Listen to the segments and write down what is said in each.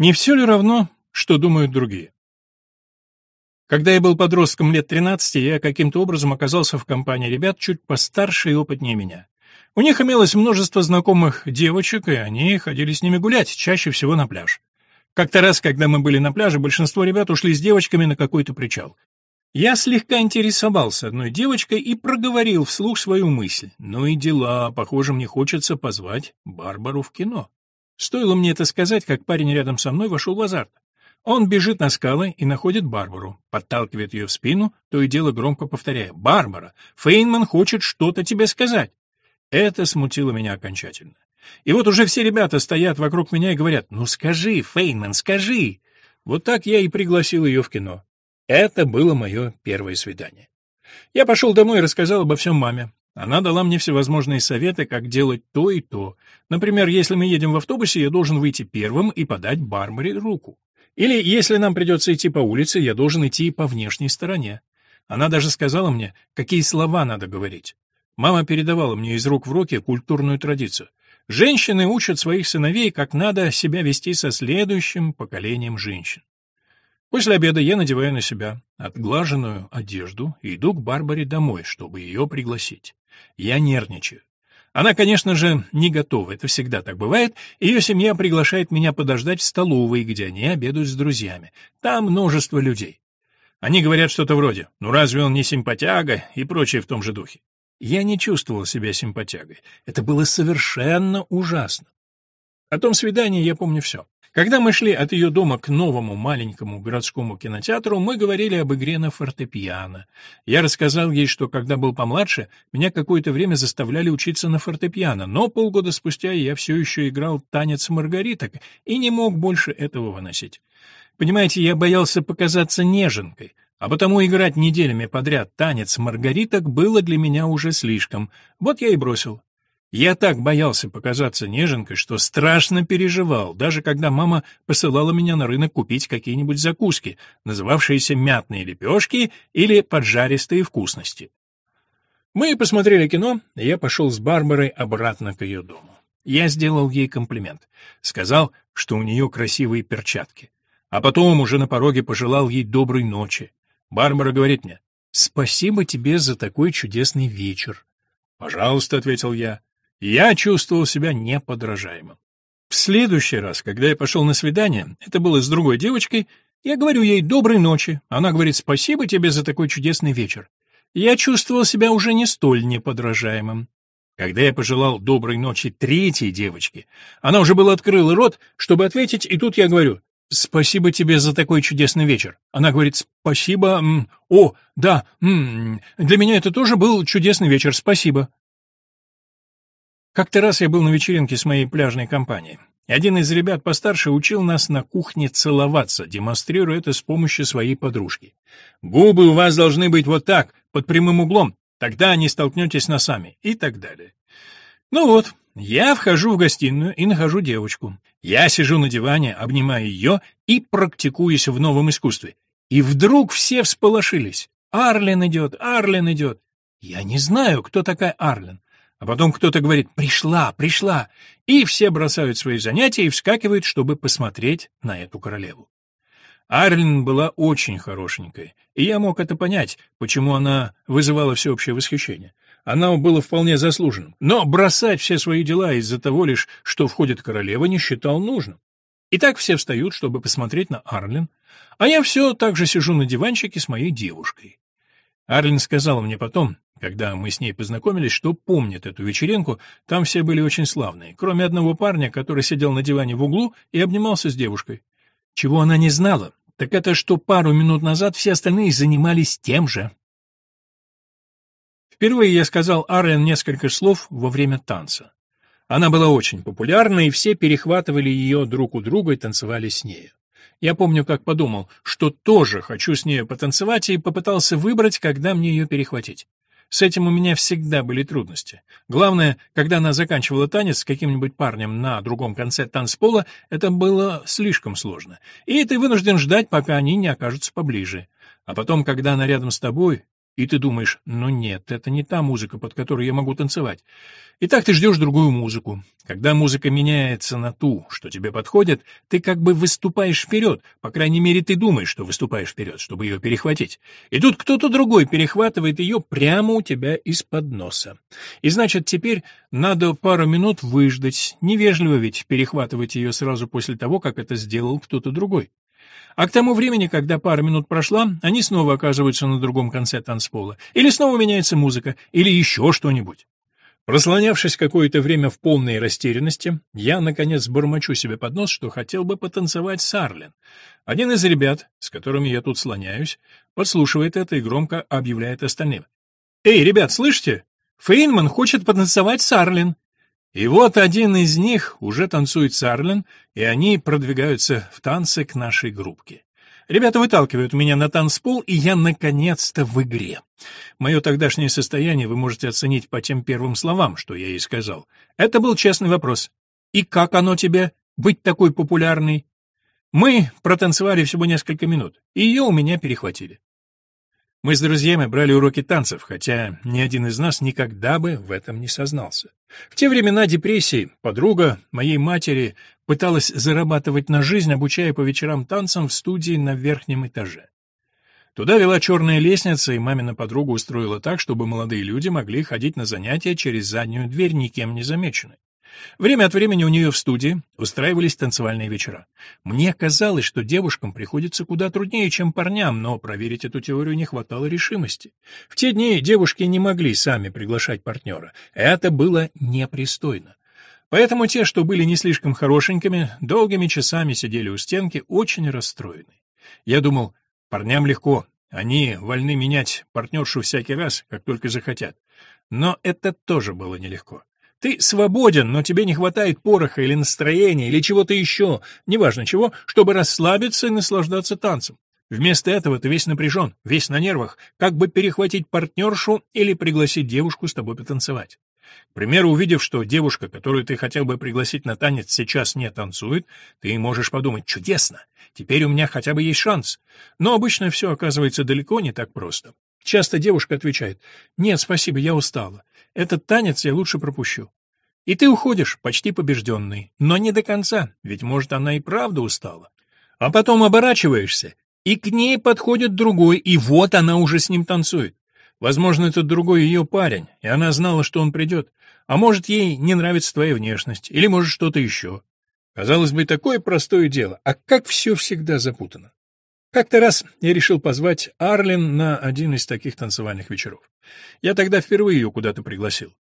Не все ли равно, что думают другие? Когда я был подростком лет 13, я каким-то образом оказался в компании ребят чуть постарше и опытнее меня. У них имелось множество знакомых девочек, и они ходили с ними гулять, чаще всего на пляж. Как-то раз, когда мы были на пляже, большинство ребят ушли с девочками на какой-то причал. Я слегка интересовался одной девочкой и проговорил вслух свою мысль. «Ну и дела, похоже, мне хочется позвать Барбару в кино». Стоило мне это сказать, как парень рядом со мной вошел в азарт. Он бежит на скалы и находит Барбару, подталкивает ее в спину, то и дело громко повторяя «Барбара, Фейнман хочет что-то тебе сказать». Это смутило меня окончательно. И вот уже все ребята стоят вокруг меня и говорят «Ну скажи, Фейнман, скажи!» Вот так я и пригласил ее в кино. Это было мое первое свидание. Я пошел домой и рассказал обо всем маме. А Она дала мне всевозможные советы, как делать то и то. Например, если мы едем в автобусе, я должен выйти первым и подать Барбаре руку. Или если нам придется идти по улице, я должен идти по внешней стороне. Она даже сказала мне, какие слова надо говорить. Мама передавала мне из рук в руки культурную традицию. Женщины учат своих сыновей, как надо себя вести со следующим поколением женщин. После обеда я надеваю на себя отглаженную одежду и иду к Барбаре домой, чтобы ее пригласить. Я нервничаю. Она, конечно же, не готова, это всегда так бывает, ее семья приглашает меня подождать в столовой, где они обедают с друзьями. Там множество людей. Они говорят что-то вроде «ну разве он не симпатяга» и прочее в том же духе. Я не чувствовал себя симпатягой. Это было совершенно ужасно. О том свидании я помню все. Когда мы шли от ее дома к новому маленькому городскому кинотеатру, мы говорили об игре на фортепиано. Я рассказал ей, что когда был помладше, меня какое-то время заставляли учиться на фортепиано, но полгода спустя я все еще играл танец маргариток и не мог больше этого выносить. Понимаете, я боялся показаться неженкой, а потому играть неделями подряд танец маргариток было для меня уже слишком. Вот я и бросил. Я так боялся показаться неженкой, что страшно переживал, даже когда мама посылала меня на рынок купить какие-нибудь закуски, называвшиеся мятные лепешки или поджаристые вкусности. Мы посмотрели кино, и я пошел с Барбарой обратно к ее дому. Я сделал ей комплимент. Сказал, что у нее красивые перчатки. А потом уже на пороге пожелал ей доброй ночи. Барбара говорит мне, «Спасибо тебе за такой чудесный вечер». «Пожалуйста», — ответил я. Я чувствовал себя неподражаемым. В следующий раз, когда я пошел на свидание, это было с другой девочкой, я говорю ей «доброй ночи», она говорит «спасибо тебе за такой чудесный вечер». Я чувствовал себя уже не столь неподражаемым. Когда я пожелал «доброй ночи» третьей девочке, она уже была открыла рот, чтобы ответить, и тут я говорю «спасибо тебе за такой чудесный вечер». Она говорит «спасибо, о, да, для меня это тоже был чудесный вечер, спасибо». Как-то раз я был на вечеринке с моей пляжной компанией. Один из ребят постарше учил нас на кухне целоваться, демонстрируя это с помощью своей подружки. «Губы у вас должны быть вот так, под прямым углом, тогда не столкнетесь носами» и так далее. Ну вот, я вхожу в гостиную и нахожу девочку. Я сижу на диване, обнимаю ее и практикуюсь в новом искусстве. И вдруг все всполошились. Арлен идет, Арлен идет. Я не знаю, кто такая Арлен. А потом кто-то говорит «пришла, пришла», и все бросают свои занятия и вскакивают, чтобы посмотреть на эту королеву. Арлин была очень хорошенькой, и я мог это понять, почему она вызывала всеобщее восхищение. Она была вполне заслуженным, но бросать все свои дела из-за того лишь, что входит королева, не считал нужным. И так все встают, чтобы посмотреть на Арлин, а я все так же сижу на диванчике с моей девушкой. Арлин сказала мне потом, когда мы с ней познакомились, что помнит эту вечеринку, там все были очень славные, кроме одного парня, который сидел на диване в углу и обнимался с девушкой. Чего она не знала, так это что пару минут назад все остальные занимались тем же. Впервые я сказал Арлин несколько слов во время танца. Она была очень популярна, и все перехватывали ее друг у друга и танцевали с нею. Я помню, как подумал, что тоже хочу с нее потанцевать, и попытался выбрать, когда мне ее перехватить. С этим у меня всегда были трудности. Главное, когда она заканчивала танец с каким-нибудь парнем на другом конце танцпола, это было слишком сложно. И ты вынужден ждать, пока они не окажутся поближе. А потом, когда она рядом с тобой, и ты думаешь, ну нет, это не та музыка, под которую я могу танцевать. И так ты ждешь другую музыку. Когда музыка меняется на ту, что тебе подходит, ты как бы выступаешь вперед, по крайней мере, ты думаешь, что выступаешь вперед, чтобы ее перехватить. И тут кто-то другой перехватывает ее прямо у тебя из-под носа. И значит, теперь надо пару минут выждать. Невежливо ведь перехватывать ее сразу после того, как это сделал кто-то другой. А к тому времени, когда пара минут прошла, они снова оказываются на другом конце танцпола. Или снова меняется музыка, или еще что-нибудь. Прослонявшись какое-то время в полной растерянности, я, наконец, бормочу себе под нос, что хотел бы потанцевать с Арлен. Один из ребят, с которыми я тут слоняюсь, подслушивает это и громко объявляет остальным. «Эй, ребят, слышите? Фейнман хочет потанцевать с Арлен. И вот один из них уже танцует сарлин, и они продвигаются в танце к нашей группке. Ребята выталкивают меня на танцпол, и я наконец-то в игре. Мое тогдашнее состояние вы можете оценить по тем первым словам, что я ей сказал. Это был честный вопрос. И как оно тебе, быть такой популярной? Мы протанцевали всего несколько минут, и ее у меня перехватили. Мы с друзьями брали уроки танцев, хотя ни один из нас никогда бы в этом не сознался. В те времена депрессии подруга моей матери пыталась зарабатывать на жизнь, обучая по вечерам танцам в студии на верхнем этаже. Туда вела черная лестница, и мамина подруга устроила так, чтобы молодые люди могли ходить на занятия через заднюю дверь, никем не замеченной. Время от времени у нее в студии устраивались танцевальные вечера. Мне казалось, что девушкам приходится куда труднее, чем парням, но проверить эту теорию не хватало решимости. В те дни девушки не могли сами приглашать партнера. Это было непристойно. Поэтому те, что были не слишком хорошенькими, долгими часами сидели у стенки, очень расстроены. Я думал, парням легко, они вольны менять партнершу всякий раз, как только захотят. Но это тоже было нелегко. Ты свободен, но тебе не хватает пороха или настроения, или чего-то еще, неважно чего, чтобы расслабиться и наслаждаться танцем. Вместо этого ты весь напряжен, весь на нервах, как бы перехватить партнершу или пригласить девушку с тобой потанцевать. К примеру, увидев, что девушка, которую ты хотел бы пригласить на танец, сейчас не танцует, ты можешь подумать «Чудесно! Теперь у меня хотя бы есть шанс». Но обычно все оказывается далеко не так просто. Часто девушка отвечает «Нет, спасибо, я устала». Этот танец я лучше пропущу. И ты уходишь, почти побежденный, но не до конца, ведь, может, она и правда устала. А потом оборачиваешься, и к ней подходит другой, и вот она уже с ним танцует. Возможно, этот другой ее парень, и она знала, что он придет. А может, ей не нравится твоя внешность, или, может, что-то еще. Казалось бы, такое простое дело, а как все всегда запутано. Как-то раз я решил позвать Арлин на один из таких танцевальных вечеров. Я тогда впервые ее куда-то пригласил.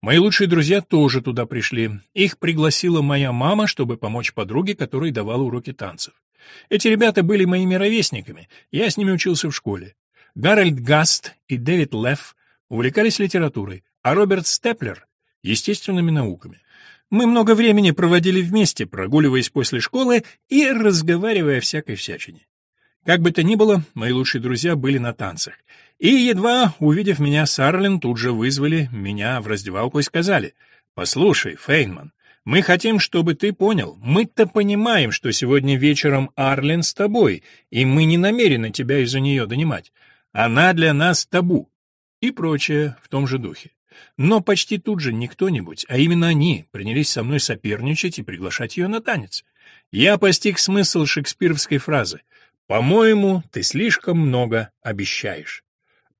Мои лучшие друзья тоже туда пришли. Их пригласила моя мама, чтобы помочь подруге, которой давала уроки танцев. Эти ребята были моими ровесниками, я с ними учился в школе. Гарольд Гаст и Дэвид Лефф увлекались литературой, а Роберт Степлер — естественными науками. Мы много времени проводили вместе, прогуливаясь после школы и разговаривая о всякой всячине. Как бы то ни было, мои лучшие друзья были на танцах. И, едва увидев меня, Сарлин тут же вызвали меня в раздевалку и сказали, «Послушай, Фейнман, мы хотим, чтобы ты понял, мы-то понимаем, что сегодня вечером Арлин с тобой, и мы не намерены тебя из-за нее донимать. Она для нас табу». И прочее в том же духе. Но почти тут же не кто-нибудь, а именно они, принялись со мной соперничать и приглашать ее на танец. Я постиг смысл шекспировской фразы — по-моему, ты слишком много обещаешь.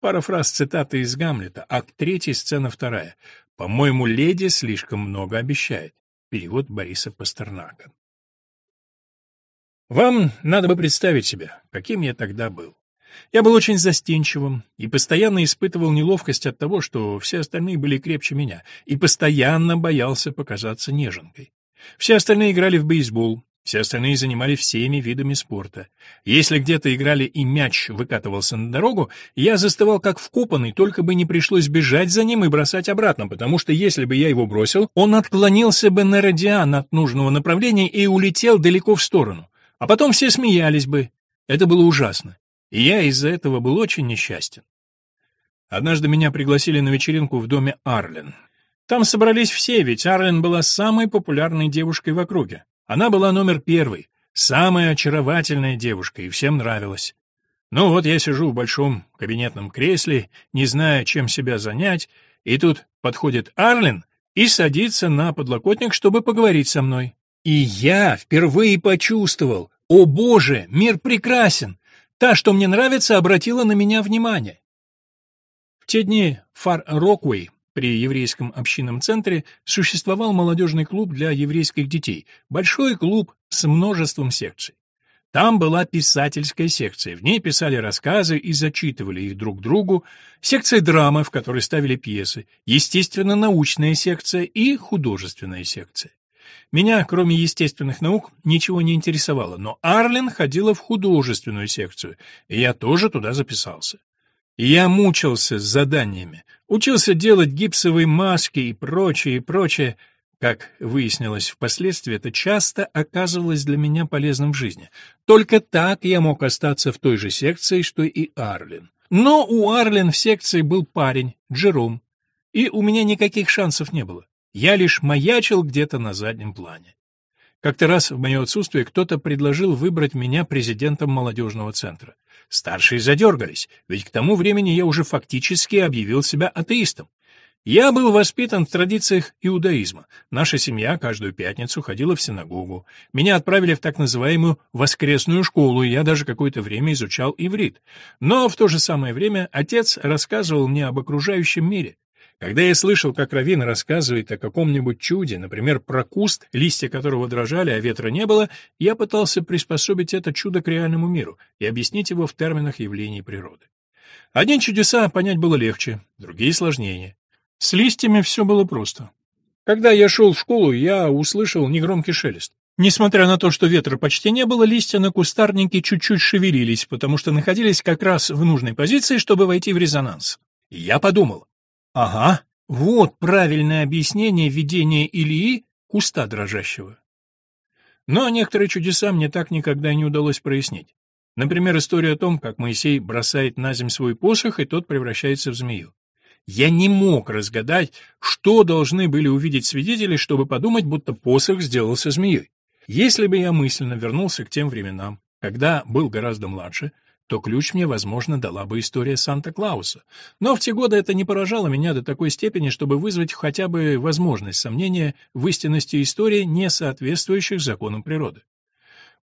Пара фраз цитаты из Гамлета, акт 3, сцена 2. По-моему, леди слишком много обещает. Перевод Бориса Пастернака. Вам надо бы представить себя, каким я тогда был. Я был очень застенчивым и постоянно испытывал неловкость от того, что все остальные были крепче меня, и постоянно боялся показаться неженкой. Все остальные играли в бейсбол, все остальные занимались всеми видами спорта. Если где-то играли и мяч выкатывался на дорогу, я застывал как вкопанный, только бы не пришлось бежать за ним и бросать обратно, потому что если бы я его бросил, он отклонился бы на радиан от нужного направления и улетел далеко в сторону. А потом все смеялись бы. Это было ужасно. И я из-за этого был очень несчастен. Однажды меня пригласили на вечеринку в доме Арлен. Там собрались все, ведь Арлен была самой популярной девушкой в округе. Она была номер первой, самая очаровательная девушка, и всем нравилась. Ну вот я сижу в большом кабинетном кресле, не зная, чем себя занять, и тут подходит Арлин и садится на подлокотник, чтобы поговорить со мной. И я впервые почувствовал, о боже, мир прекрасен, та, что мне нравится, обратила на меня внимание. В те дни Фар Роквей при еврейском общинном центре существовал молодежный клуб для еврейских детей, большой клуб с множеством секций. Там была писательская секция, в ней писали рассказы и зачитывали их друг другу, секция драмы, в которой ставили пьесы, естественно, научная секция и художественная секция. Меня, кроме естественных наук, ничего не интересовало, но Арлин ходила в художественную секцию, и я тоже туда записался. Я мучился с заданиями, учился делать гипсовые маски и прочее, и прочее. Как выяснилось впоследствии, это часто оказывалось для меня полезным в жизни. Только так я мог остаться в той же секции, что и Арлин. Но у Арлин в секции был парень, Джером, и у меня никаких шансов не было. Я лишь маячил где-то на заднем плане. Как-то раз в мое отсутствие кто-то предложил выбрать меня президентом молодежного центра. Старшие задергались, ведь к тому времени я уже фактически объявил себя атеистом. Я был воспитан в традициях иудаизма. Наша семья каждую пятницу ходила в синагогу. Меня отправили в так называемую воскресную школу, и я даже какое-то время изучал иврит. Но в то же самое время отец рассказывал мне об окружающем мире. Когда я слышал, как Равин рассказывает о каком-нибудь чуде, например, про куст, листья которого дрожали, а ветра не было, я пытался приспособить это чудо к реальному миру и объяснить его в терминах явлений природы. Одни чудеса понять было легче, другие сложнее. С листьями все было просто. Когда я шел в школу, я услышал негромкий шелест. Несмотря на то, что ветра почти не было, листья на кустарнике чуть-чуть шевелились, потому что находились как раз в нужной позиции, чтобы войти в резонанс. И я подумал, Ага, вот правильное объяснение видения Ильи куста дрожащего. Но некоторые чудеса мне так никогда не удалось прояснить. Например, история о том, как Моисей бросает на земь свой посох, и тот превращается в змею. Я не мог разгадать, что должны были увидеть свидетели, чтобы подумать, будто посох сделался змеей. Если бы я мысленно вернулся к тем временам, когда был гораздо младше, то ключ мне, возможно, дала бы история Санта-Клауса. Но в те годы это не поражало меня до такой степени, чтобы вызвать хотя бы возможность сомнения в истинности истории, не соответствующих законам природы.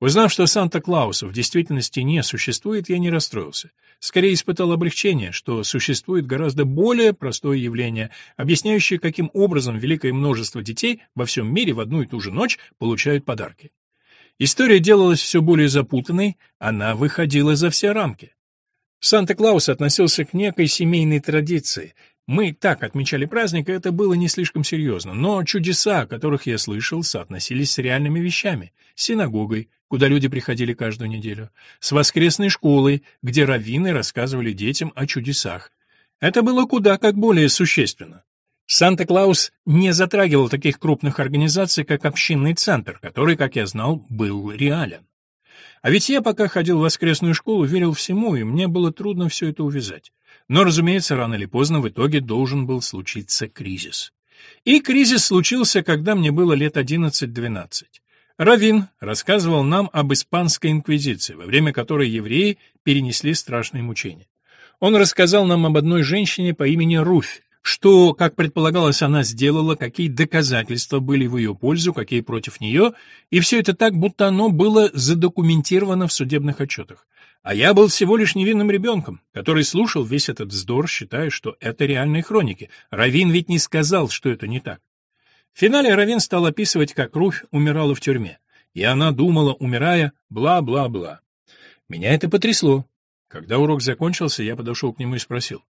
Узнав, что Санта-Клауса в действительности не существует, я не расстроился. Скорее испытал облегчение, что существует гораздо более простое явление, объясняющее, каким образом великое множество детей во всем мире в одну и ту же ночь получают подарки. История делалась все более запутанной, она выходила за все рамки. Санта-Клаус относился к некой семейной традиции. Мы так отмечали праздник, и это было не слишком серьезно. Но чудеса, о которых я слышал, соотносились с реальными вещами. С синагогой, куда люди приходили каждую неделю. С воскресной школой, где раввины рассказывали детям о чудесах. Это было куда как более существенно. Санта-Клаус не затрагивал таких крупных организаций, как общинный центр, который, как я знал, был реален. А ведь я, пока ходил в воскресную школу, верил всему, и мне было трудно все это увязать. Но, разумеется, рано или поздно в итоге должен был случиться кризис. И кризис случился, когда мне было лет 11-12. Равин рассказывал нам об испанской инквизиции, во время которой евреи перенесли страшные мучения. Он рассказал нам об одной женщине по имени Руфь, что, как предполагалось, она сделала, какие доказательства были в ее пользу, какие против нее, и все это так, будто оно было задокументировано в судебных отчетах. А я был всего лишь невинным ребенком, который слушал весь этот вздор, считая, что это реальные хроники. Равин ведь не сказал, что это не так. В финале Равин стал описывать, как Руфь умирала в тюрьме. И она думала, умирая, бла-бла-бла. Меня это потрясло. Когда урок закончился, я подошел к нему и спросил.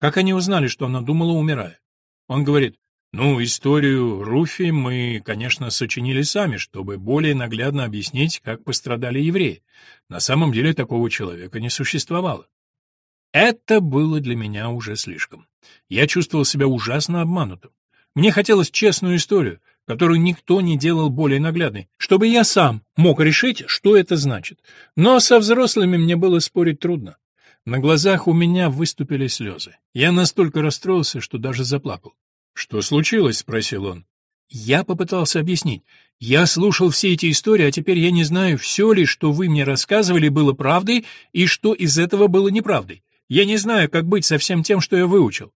Как они узнали, что она думала, умирая? Он говорит, ну, историю Руфи мы, конечно, сочинили сами, чтобы более наглядно объяснить, как пострадали евреи. На самом деле такого человека не существовало. Это было для меня уже слишком. Я чувствовал себя ужасно обманутым. Мне хотелось честную историю, которую никто не делал более наглядной, чтобы я сам мог решить, что это значит. Но со взрослыми мне было спорить трудно. На глазах у меня выступили слезы. Я настолько расстроился, что даже заплакал. «Что случилось?» — спросил он. Я попытался объяснить. Я слушал все эти истории, а теперь я не знаю, все ли, что вы мне рассказывали, было правдой, и что из этого было неправдой. Я не знаю, как быть со всем тем, что я выучил.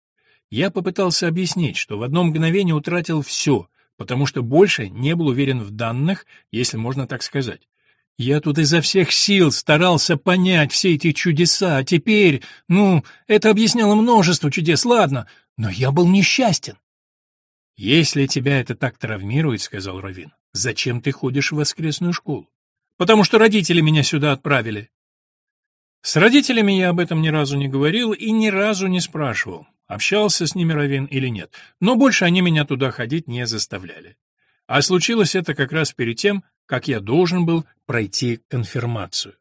Я попытался объяснить, что в одно мгновение утратил все, потому что больше не был уверен в данных, если можно так сказать. Я тут изо всех сил старался понять все эти чудеса, а теперь, ну, это объясняло множество чудес, ладно, но я был несчастен. «Если тебя это так травмирует, — сказал Равин, — зачем ты ходишь в воскресную школу? Потому что родители меня сюда отправили». С родителями я об этом ни разу не говорил и ни разу не спрашивал, общался с ними Равин или нет, но больше они меня туда ходить не заставляли. А случилось это как раз перед тем, как я должен был пройти конфирмацию.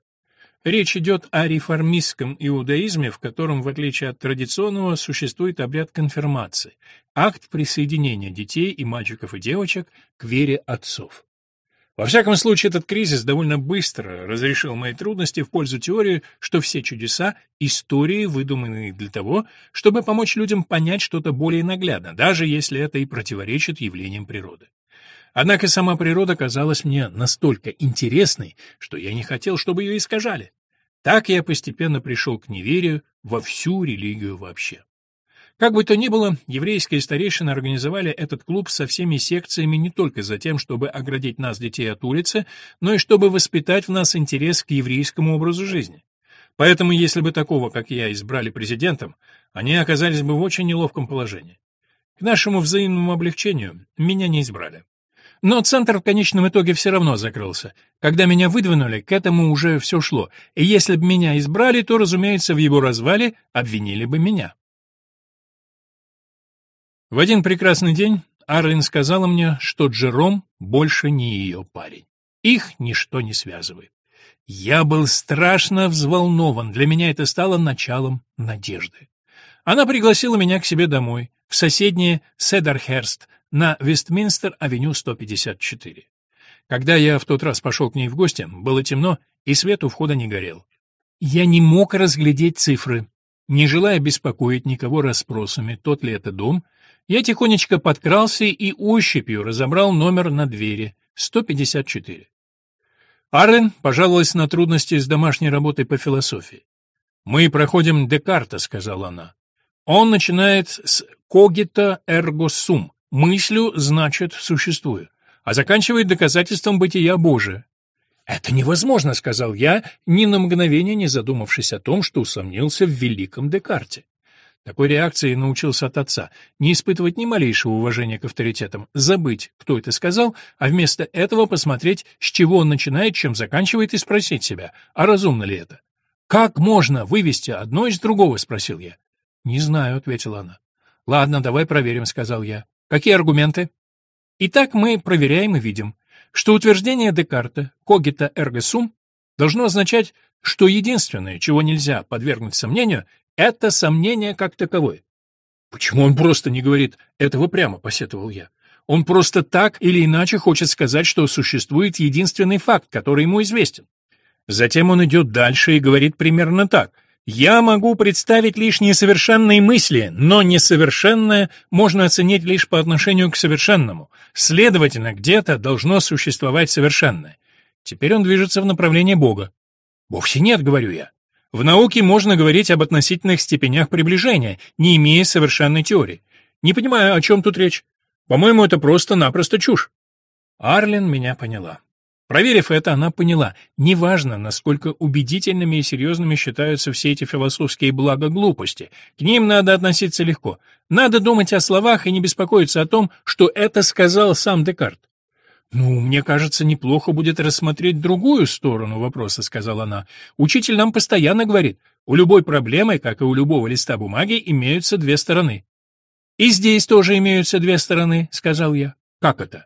Речь идет о реформистском иудаизме, в котором, в отличие от традиционного, существует обряд конфирмации, акт присоединения детей и мальчиков и девочек к вере отцов. Во всяком случае, этот кризис довольно быстро разрешил мои трудности в пользу теории, что все чудеса — истории, выдуманные для того, чтобы помочь людям понять что-то более наглядно, даже если это и противоречит явлениям природы. Однако сама природа казалась мне настолько интересной, что я не хотел, чтобы ее искажали. Так я постепенно пришел к неверию во всю религию вообще. Как бы то ни было, еврейские старейшины организовали этот клуб со всеми секциями не только за тем, чтобы оградить нас, детей, от улицы, но и чтобы воспитать в нас интерес к еврейскому образу жизни. Поэтому, если бы такого, как я, избрали президентом, они оказались бы в очень неловком положении. К нашему взаимному облегчению меня не избрали. Но центр в конечном итоге все равно закрылся. Когда меня выдвинули, к этому уже все шло, и если бы меня избрали, то, разумеется, в его развале обвинили бы меня. В один прекрасный день Арлин сказала мне, что Джером больше не ее парень. Их ничто не связывает. Я был страшно взволнован, для меня это стало началом надежды. Она пригласила меня к себе домой, в соседнее Седархерст, на Вестминстер-авеню 154. Когда я в тот раз пошел к ней в гости, было темно, и свет у входа не горел. Я не мог разглядеть цифры. Не желая беспокоить никого расспросами, тот ли это дом, я тихонечко подкрался и ощупью разобрал номер на двери — 154. Арен пожаловалась на трудности с домашней работой по философии. «Мы проходим Декарта», — сказала она. «Он начинает с «когита эрго сум», Мыслю значит существую. А заканчивает доказательством бытия Божия. «Это невозможно», — сказал я, ни на мгновение не задумавшись о том, что усомнился в великом Декарте. Такой реакции научился от отца. Не испытывать ни малейшего уважения к авторитетам, забыть, кто это сказал, а вместо этого посмотреть, с чего он начинает, чем заканчивает, и спросить себя, а разумно ли это. «Как можно вывести одно из другого?» — спросил я. «Не знаю», — ответила она. «Ладно, давай проверим», — сказал я. Какие аргументы? Итак, мы проверяем и видим, что утверждение Декарта «когита эрго сум» должно означать, что единственное, чего нельзя подвергнуть сомнению, это сомнение как таковое. «Почему он просто не говорит этого прямо?» — посетовал я. «Он просто так или иначе хочет сказать, что существует единственный факт, который ему известен». Затем он идет дальше и говорит примерно так. Я могу представить лишь несовершенные мысли, но несовершенное можно оценить лишь по отношению к совершенному. Следовательно, где-то должно существовать совершенное. Теперь он движется в направлении Бога. Вовсе нет, говорю я. В науке можно говорить об относительных степенях приближения, не имея совершенной теории. Не понимаю, о чем тут речь. По-моему, это просто-напросто чушь. Арлин меня поняла. Проверив это, она поняла, неважно, насколько убедительными и серьезными считаются все эти философские блага глупости, к ним надо относиться легко. Надо думать о словах и не беспокоиться о том, что это сказал сам Декарт. «Ну, мне кажется, неплохо будет рассмотреть другую сторону вопроса», — сказала она. «Учитель нам постоянно говорит, у любой проблемы, как и у любого листа бумаги, имеются две стороны». «И здесь тоже имеются две стороны», — сказал я. «Как это?»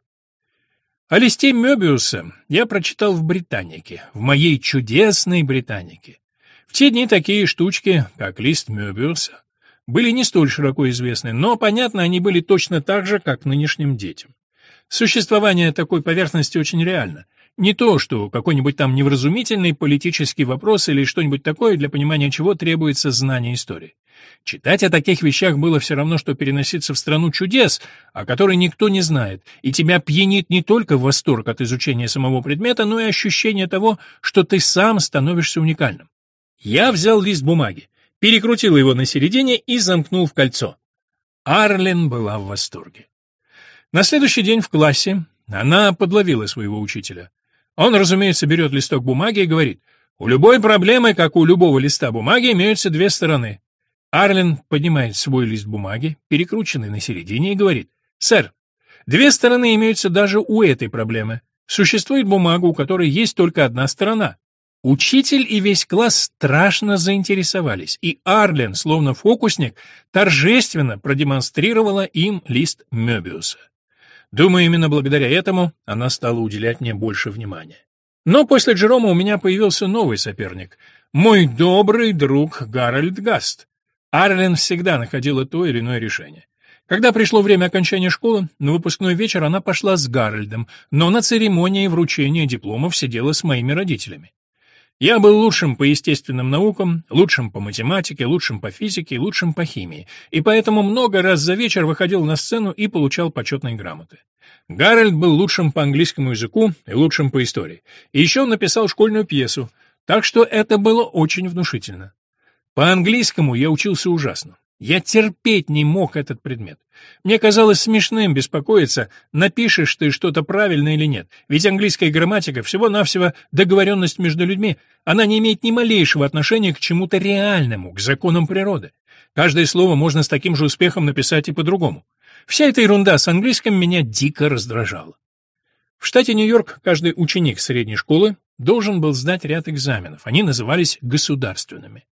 О листе Мёбиуса я прочитал в «Британике», в моей чудесной «Британике». В те дни такие штучки, как лист Мёбиуса, были не столь широко известны, но, понятно, они были точно так же, как нынешним детям. Существование такой поверхности очень реально — не то, что какой-нибудь там невразумительный политический вопрос или что-нибудь такое, для понимания чего требуется знание истории. Читать о таких вещах было все равно, что переноситься в страну чудес, о которой никто не знает, и тебя пьянит не только восторг от изучения самого предмета, но и ощущение того, что ты сам становишься уникальным. Я взял лист бумаги, перекрутил его на середине и замкнул в кольцо. Арлен была в восторге. На следующий день в классе она подловила своего учителя. Он, разумеется, берет листок бумаги и говорит, «У любой проблемы, как у любого листа бумаги, имеются две стороны». Арлин поднимает свой лист бумаги, перекрученный на середине, и говорит, «Сэр, две стороны имеются даже у этой проблемы. Существует бумага, у которой есть только одна сторона». Учитель и весь класс страшно заинтересовались, и Арлен, словно фокусник, торжественно продемонстрировала им лист Мёбиуса. Думаю, именно благодаря этому она стала уделять мне больше внимания. Но после Джерома у меня появился новый соперник — мой добрый друг Гарольд Гаст. Арлен всегда находила то или иное решение. Когда пришло время окончания школы, на выпускной вечер она пошла с Гарольдом, но на церемонии вручения дипломов сидела с моими родителями. Я был лучшим по естественным наукам, лучшим по математике, лучшим по физике, лучшим по химии, и поэтому много раз за вечер выходил на сцену и получал почетные грамоты. Гарольд был лучшим по английскому языку и лучшим по истории. И еще он написал школьную пьесу, так что это было очень внушительно. По английскому я учился ужасно. Я терпеть не мог этот предмет. Мне казалось смешным беспокоиться, напишешь ты что-то правильно или нет, ведь английская грамматика всего-навсего договоренность между людьми, она не имеет ни малейшего отношения к чему-то реальному, к законам природы. Каждое слово можно с таким же успехом написать и по-другому. Вся эта ерунда с английским меня дико раздражала. В штате Нью-Йорк каждый ученик средней школы должен был сдать ряд экзаменов, они назывались государственными.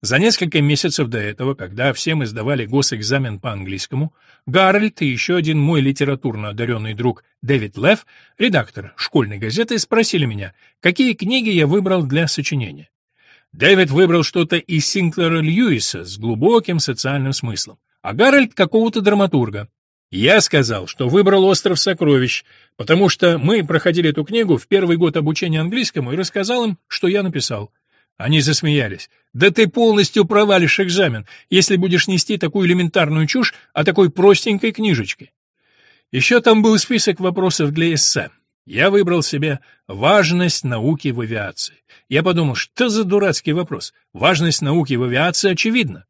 За несколько месяцев до этого, когда все мы сдавали госэкзамен по английскому, Гарольд и еще один мой литературно одаренный друг Дэвид Лефф, редактор школьной газеты, спросили меня, какие книги я выбрал для сочинения. Дэвид выбрал что-то из Синклера Льюиса с глубоким социальным смыслом, а Гарольд — какого-то драматурга. Я сказал, что выбрал «Остров сокровищ», потому что мы проходили эту книгу в первый год обучения английскому и рассказал им, что я написал — они засмеялись. «Да ты полностью провалишь экзамен, если будешь нести такую элементарную чушь о такой простенькой книжечке». Еще там был список вопросов для эссе. Я выбрал себе «Важность науки в авиации». Я подумал, что за дурацкий вопрос? Важность науки в авиации очевидна.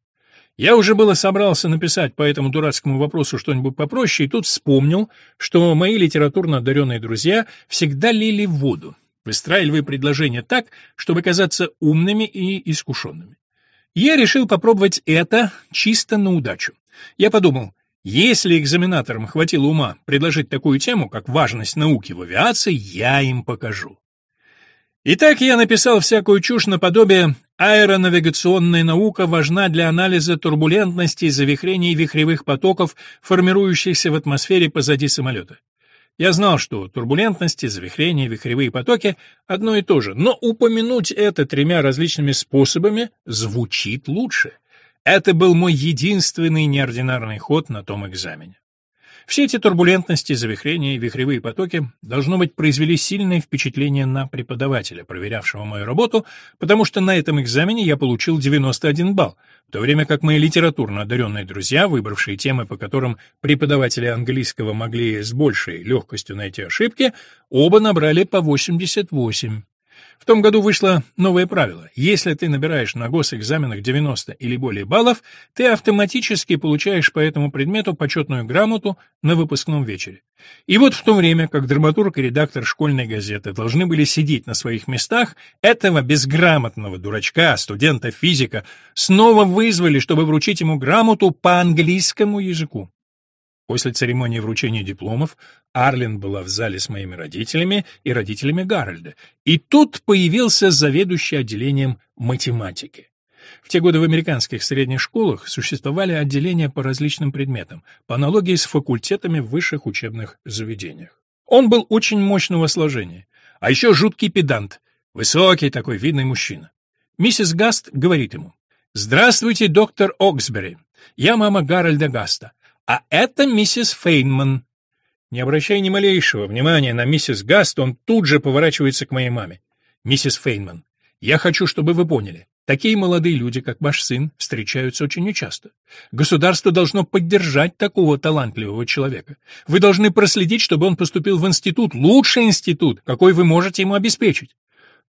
Я уже было собрался написать по этому дурацкому вопросу что-нибудь попроще, и тут вспомнил, что мои литературно одаренные друзья всегда лили воду выстраивая предложения так, чтобы казаться умными и искушенными. Я решил попробовать это чисто на удачу. Я подумал, если экзаменаторам хватило ума предложить такую тему, как важность науки в авиации, я им покажу. Итак, я написал всякую чушь наподобие «Аэронавигационная наука важна для анализа турбулентности, завихрений вихревых потоков, формирующихся в атмосфере позади самолета». Я знал, что турбулентности, завихрения, вихревые потоки — одно и то же, но упомянуть это тремя различными способами звучит лучше. Это был мой единственный неординарный ход на том экзамене. Все эти турбулентности, завихрения и вихревые потоки, должно быть, произвели сильное впечатление на преподавателя, проверявшего мою работу, потому что на этом экзамене я получил 91 балл, в то время как мои литературно одаренные друзья, выбравшие темы, по которым преподаватели английского могли с большей легкостью найти ошибки, оба набрали по 88. В том году вышло новое правило. Если ты набираешь на госэкзаменах 90 или более баллов, ты автоматически получаешь по этому предмету почетную грамоту на выпускном вечере. И вот в то время, как драматург и редактор школьной газеты должны были сидеть на своих местах, этого безграмотного дурачка, студента-физика, снова вызвали, чтобы вручить ему грамоту по английскому языку. После церемонии вручения дипломов Арлин была в зале с моими родителями и родителями Гарольда. И тут появился заведующий отделением математики. В те годы в американских средних школах существовали отделения по различным предметам, по аналогии с факультетами в высших учебных заведениях. Он был очень мощного сложения, а еще жуткий педант, высокий такой видный мужчина. Миссис Гаст говорит ему, «Здравствуйте, доктор Оксбери. Я мама Гарольда Гаста. «А это миссис Фейнман». Не обращая ни малейшего внимания на миссис Гаст, он тут же поворачивается к моей маме. «Миссис Фейнман, я хочу, чтобы вы поняли, такие молодые люди, как ваш сын, встречаются очень нечасто. Государство должно поддержать такого талантливого человека. Вы должны проследить, чтобы он поступил в институт, лучший институт, какой вы можете ему обеспечить.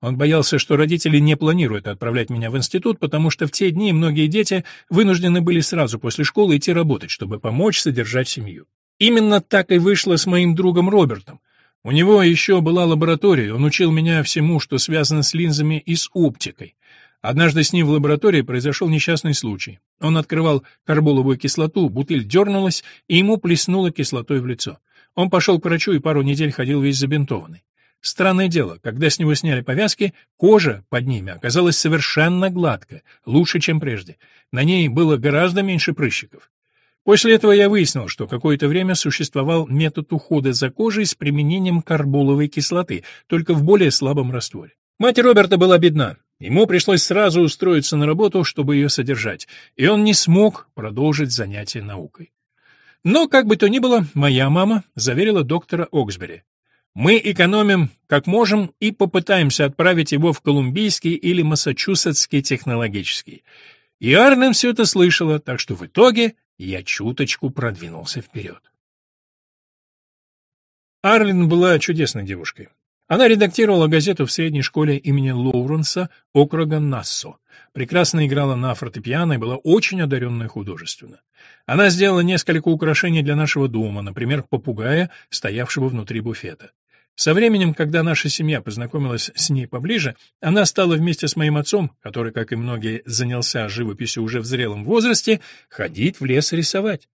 Он боялся, что родители не планируют отправлять меня в институт, потому что в те дни многие дети вынуждены были сразу после школы идти работать, чтобы помочь содержать семью. Именно так и вышло с моим другом Робертом. У него еще была лаборатория, он учил меня всему, что связано с линзами и с оптикой. Однажды с ним в лаборатории произошел несчастный случай. Он открывал карболовую кислоту, бутыль дернулась, и ему плеснуло кислотой в лицо. Он пошел к врачу и пару недель ходил весь забинтованный. Странное дело, когда с него сняли повязки, кожа под ними оказалась совершенно гладкая, лучше, чем прежде. На ней было гораздо меньше прыщиков. После этого я выяснил, что какое-то время существовал метод ухода за кожей с применением карболовой кислоты, только в более слабом растворе. Мать Роберта была бедна. Ему пришлось сразу устроиться на работу, чтобы ее содержать, и он не смог продолжить занятия наукой. Но, как бы то ни было, моя мама заверила доктора Оксбери. Мы экономим как можем и попытаемся отправить его в Колумбийский или Массачусетский технологический. И Арнем все это слышала, так что в итоге я чуточку продвинулся вперед. Арлин была чудесной девушкой. Она редактировала газету в средней школе имени Лоуренса округа Нассо. Прекрасно играла на фортепиано и была очень одаренной художественно. Она сделала несколько украшений для нашего дома, например, попугая, стоявшего внутри буфета. Со временем, когда наша семья познакомилась с ней поближе, она стала вместе с моим отцом, который, как и многие, занялся живописью уже в зрелом возрасте, ходить в лес рисовать.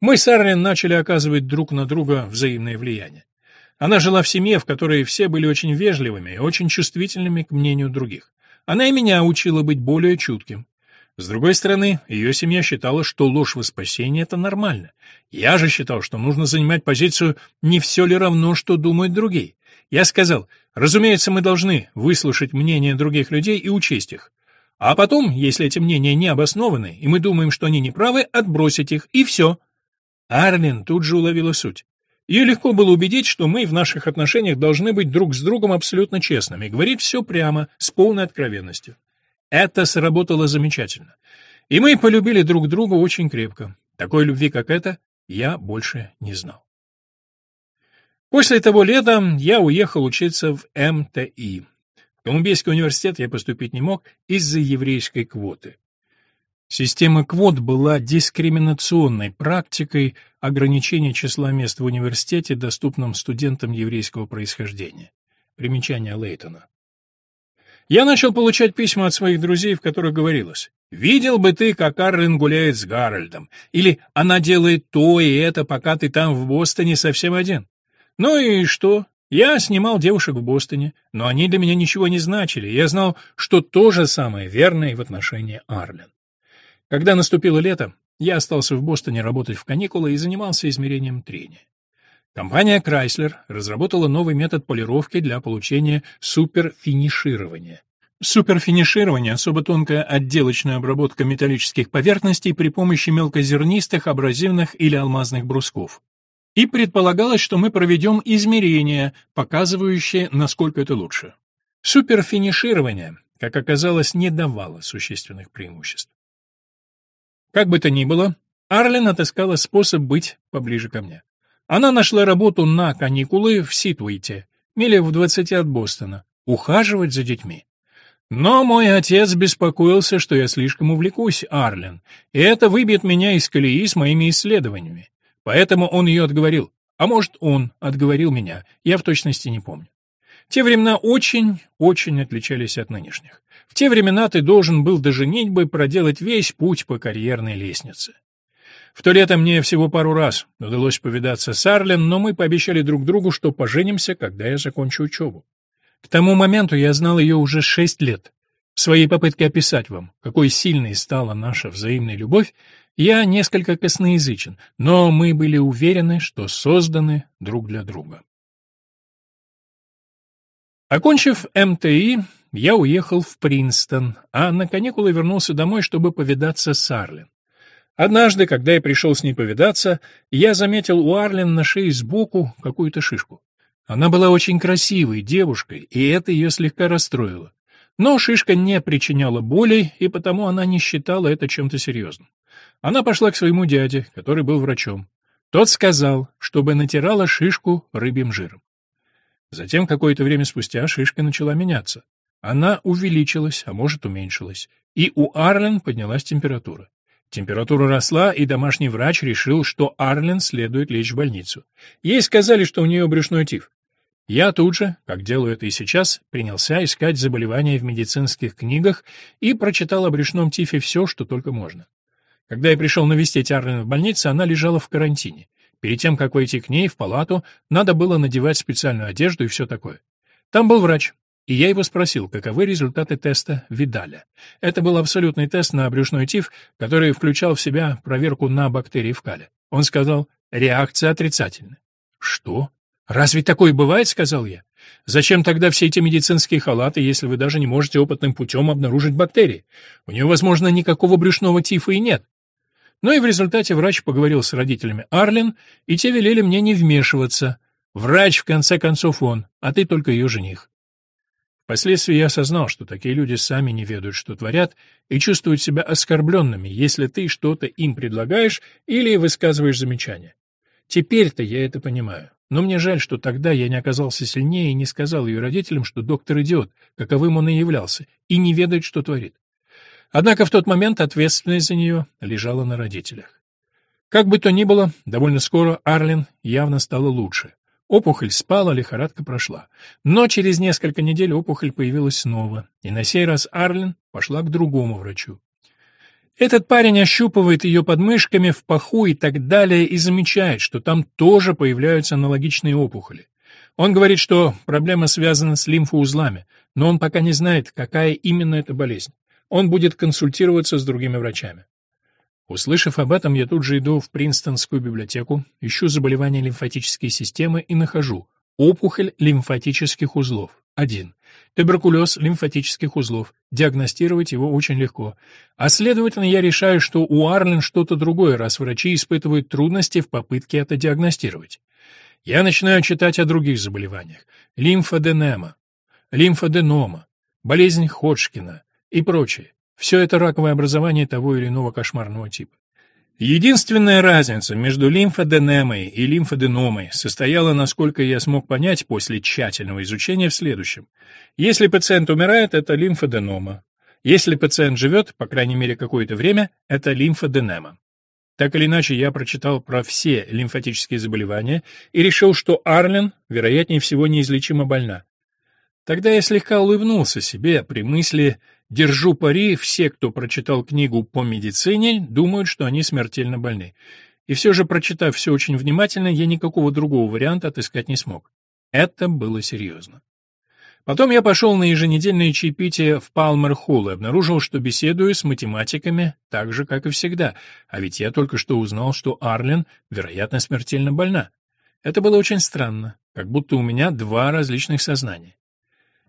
Мы с Арлен начали оказывать друг на друга взаимное влияние. Она жила в семье, в которой все были очень вежливыми и очень чувствительными к мнению других. Она и меня учила быть более чутким. С другой стороны, ее семья считала, что ложь во спасение — это нормально. Я же считал, что нужно занимать позицию «не все ли равно, что думают другие». Я сказал, разумеется, мы должны выслушать мнение других людей и учесть их. А потом, если эти мнения не обоснованы, и мы думаем, что они неправы, отбросить их, и все. Арлин тут же уловила суть. Ее легко было убедить, что мы в наших отношениях должны быть друг с другом абсолютно честными, говорить все прямо, с полной откровенностью. Это сработало замечательно. И мы полюбили друг друга очень крепко. Такой любви, как эта, я больше не знал. После того лета я уехал учиться в МТИ. В Колумбийский университет я поступить не мог из-за еврейской квоты. Система квот была дискриминационной практикой ограничения числа мест в университете, доступным студентам еврейского происхождения. Примечание Лейтона. Я начал получать письма от своих друзей, в которых говорилось «Видел бы ты, как Арлин гуляет с Гарольдом» или «Она делает то и это, пока ты там в Бостоне совсем один». Ну и что? Я снимал девушек в Бостоне, но они для меня ничего не значили, я знал, что то же самое верно и в отношении Арлин. Когда наступило лето, я остался в Бостоне работать в каникулы и занимался измерением трения. Компания Chrysler разработала новый метод полировки для получения суперфиниширования. Суперфиниширование – особо тонкая отделочная обработка металлических поверхностей при помощи мелкозернистых, абразивных или алмазных брусков. И предполагалось, что мы проведем измерения, показывающие, насколько это лучше. Суперфиниширование, как оказалось, не давало существенных преимуществ. Как бы то ни было, Арлен отыскала способ быть поближе ко мне. Она нашла работу на каникулы в Ситуите, миле в двадцати от Бостона, ухаживать за детьми. Но мой отец беспокоился, что я слишком увлекусь, Арлен, и это выбьет меня из колеи с моими исследованиями. Поэтому он ее отговорил. А может, он отговорил меня, я в точности не помню. Те времена очень-очень отличались от нынешних. В те времена ты должен был до женитьбы проделать весь путь по карьерной лестнице. В то лето мне всего пару раз удалось повидаться с Арлен, но мы пообещали друг другу, что поженимся, когда я закончу учебу. К тому моменту я знал ее уже шесть лет. В своей попытке описать вам, какой сильной стала наша взаимная любовь, я несколько косноязычен, но мы были уверены, что созданы друг для друга. Окончив МТИ, я уехал в Принстон, а на каникулы вернулся домой, чтобы повидаться с Арлен. Однажды, когда я пришел с ней повидаться, я заметил у Арлен на шее сбоку какую-то шишку. Она была очень красивой девушкой, и это ее слегка расстроило. Но шишка не причиняла боли, и потому она не считала это чем-то серьезным. Она пошла к своему дяде, который был врачом. Тот сказал, чтобы натирала шишку рыбьим жиром. Затем, какое-то время спустя, шишка начала меняться. Она увеличилась, а может уменьшилась, и у Арлен поднялась температура. Температура росла, и домашний врач решил, что Арлен следует лечь в больницу. Ей сказали, что у нее брюшной тиф. Я тут же, как делаю это и сейчас, принялся искать заболевания в медицинских книгах и прочитал о брюшном тифе все, что только можно. Когда я пришел навестить Арлен в больнице, она лежала в карантине. Перед тем, как войти к ней в палату, надо было надевать специальную одежду и все такое. Там был врач. И я его спросил, каковы результаты теста Видаля. Это был абсолютный тест на брюшной тиф, который включал в себя проверку на бактерии в кале. Он сказал, реакция отрицательная. «Что? Разве такое бывает?» — сказал я. «Зачем тогда все эти медицинские халаты, если вы даже не можете опытным путем обнаружить бактерии? У нее, возможно, никакого брюшного тифа и нет». Но и в результате врач поговорил с родителями Арлин, и те велели мне не вмешиваться. Врач, в конце концов, он, а ты только ее жених. Впоследствии я осознал, что такие люди сами не ведают, что творят, и чувствуют себя оскорбленными, если ты что-то им предлагаешь или высказываешь замечания. Теперь-то я это понимаю. Но мне жаль, что тогда я не оказался сильнее и не сказал ее родителям, что доктор идиот, каковым он и являлся, и не ведает, что творит. Однако в тот момент ответственность за нее лежала на родителях. Как бы то ни было, довольно скоро Арлин явно стала лучше. Опухоль спала, лихорадка прошла. Но через несколько недель опухоль появилась снова, и на сей раз Арлин пошла к другому врачу. Этот парень ощупывает ее подмышками в паху и так далее и замечает, что там тоже появляются аналогичные опухоли. Он говорит, что проблема связана с лимфоузлами, но он пока не знает, какая именно эта болезнь. Он будет консультироваться с другими врачами. Услышав об этом, я тут же иду в Принстонскую библиотеку, ищу заболевания лимфатической системы и нахожу опухоль лимфатических узлов. 1. Туберкулез лимфатических узлов. Диагностировать его очень легко. А следовательно, я решаю, что у Арлен что-то другое, раз врачи испытывают трудности в попытке это диагностировать. Я начинаю читать о других заболеваниях. Лимфоденема, лимфоденома, болезнь Ходжкина и прочее. Все это раковое образование того или иного кошмарного типа. Единственная разница между лимфоденемой и лимфоденомой состояла, насколько я смог понять после тщательного изучения, в следующем. Если пациент умирает, это лимфоденома. Если пациент живет, по крайней мере какое-то время, это лимфоденема. Так или иначе, я прочитал про все лимфатические заболевания и решил, что Арлен, вероятнее всего, неизлечимо больна. Тогда я слегка улыбнулся себе при мысли Держу пари, все, кто прочитал книгу по медицине, думают, что они смертельно больны. И все же, прочитав все очень внимательно, я никакого другого варианта отыскать не смог. Это было серьезно. Потом я пошел на еженедельное чаепитие в Палмер-Холл и обнаружил, что беседую с математиками так же, как и всегда, а ведь я только что узнал, что Арлен, вероятно, смертельно больна. Это было очень странно, как будто у меня два различных сознания.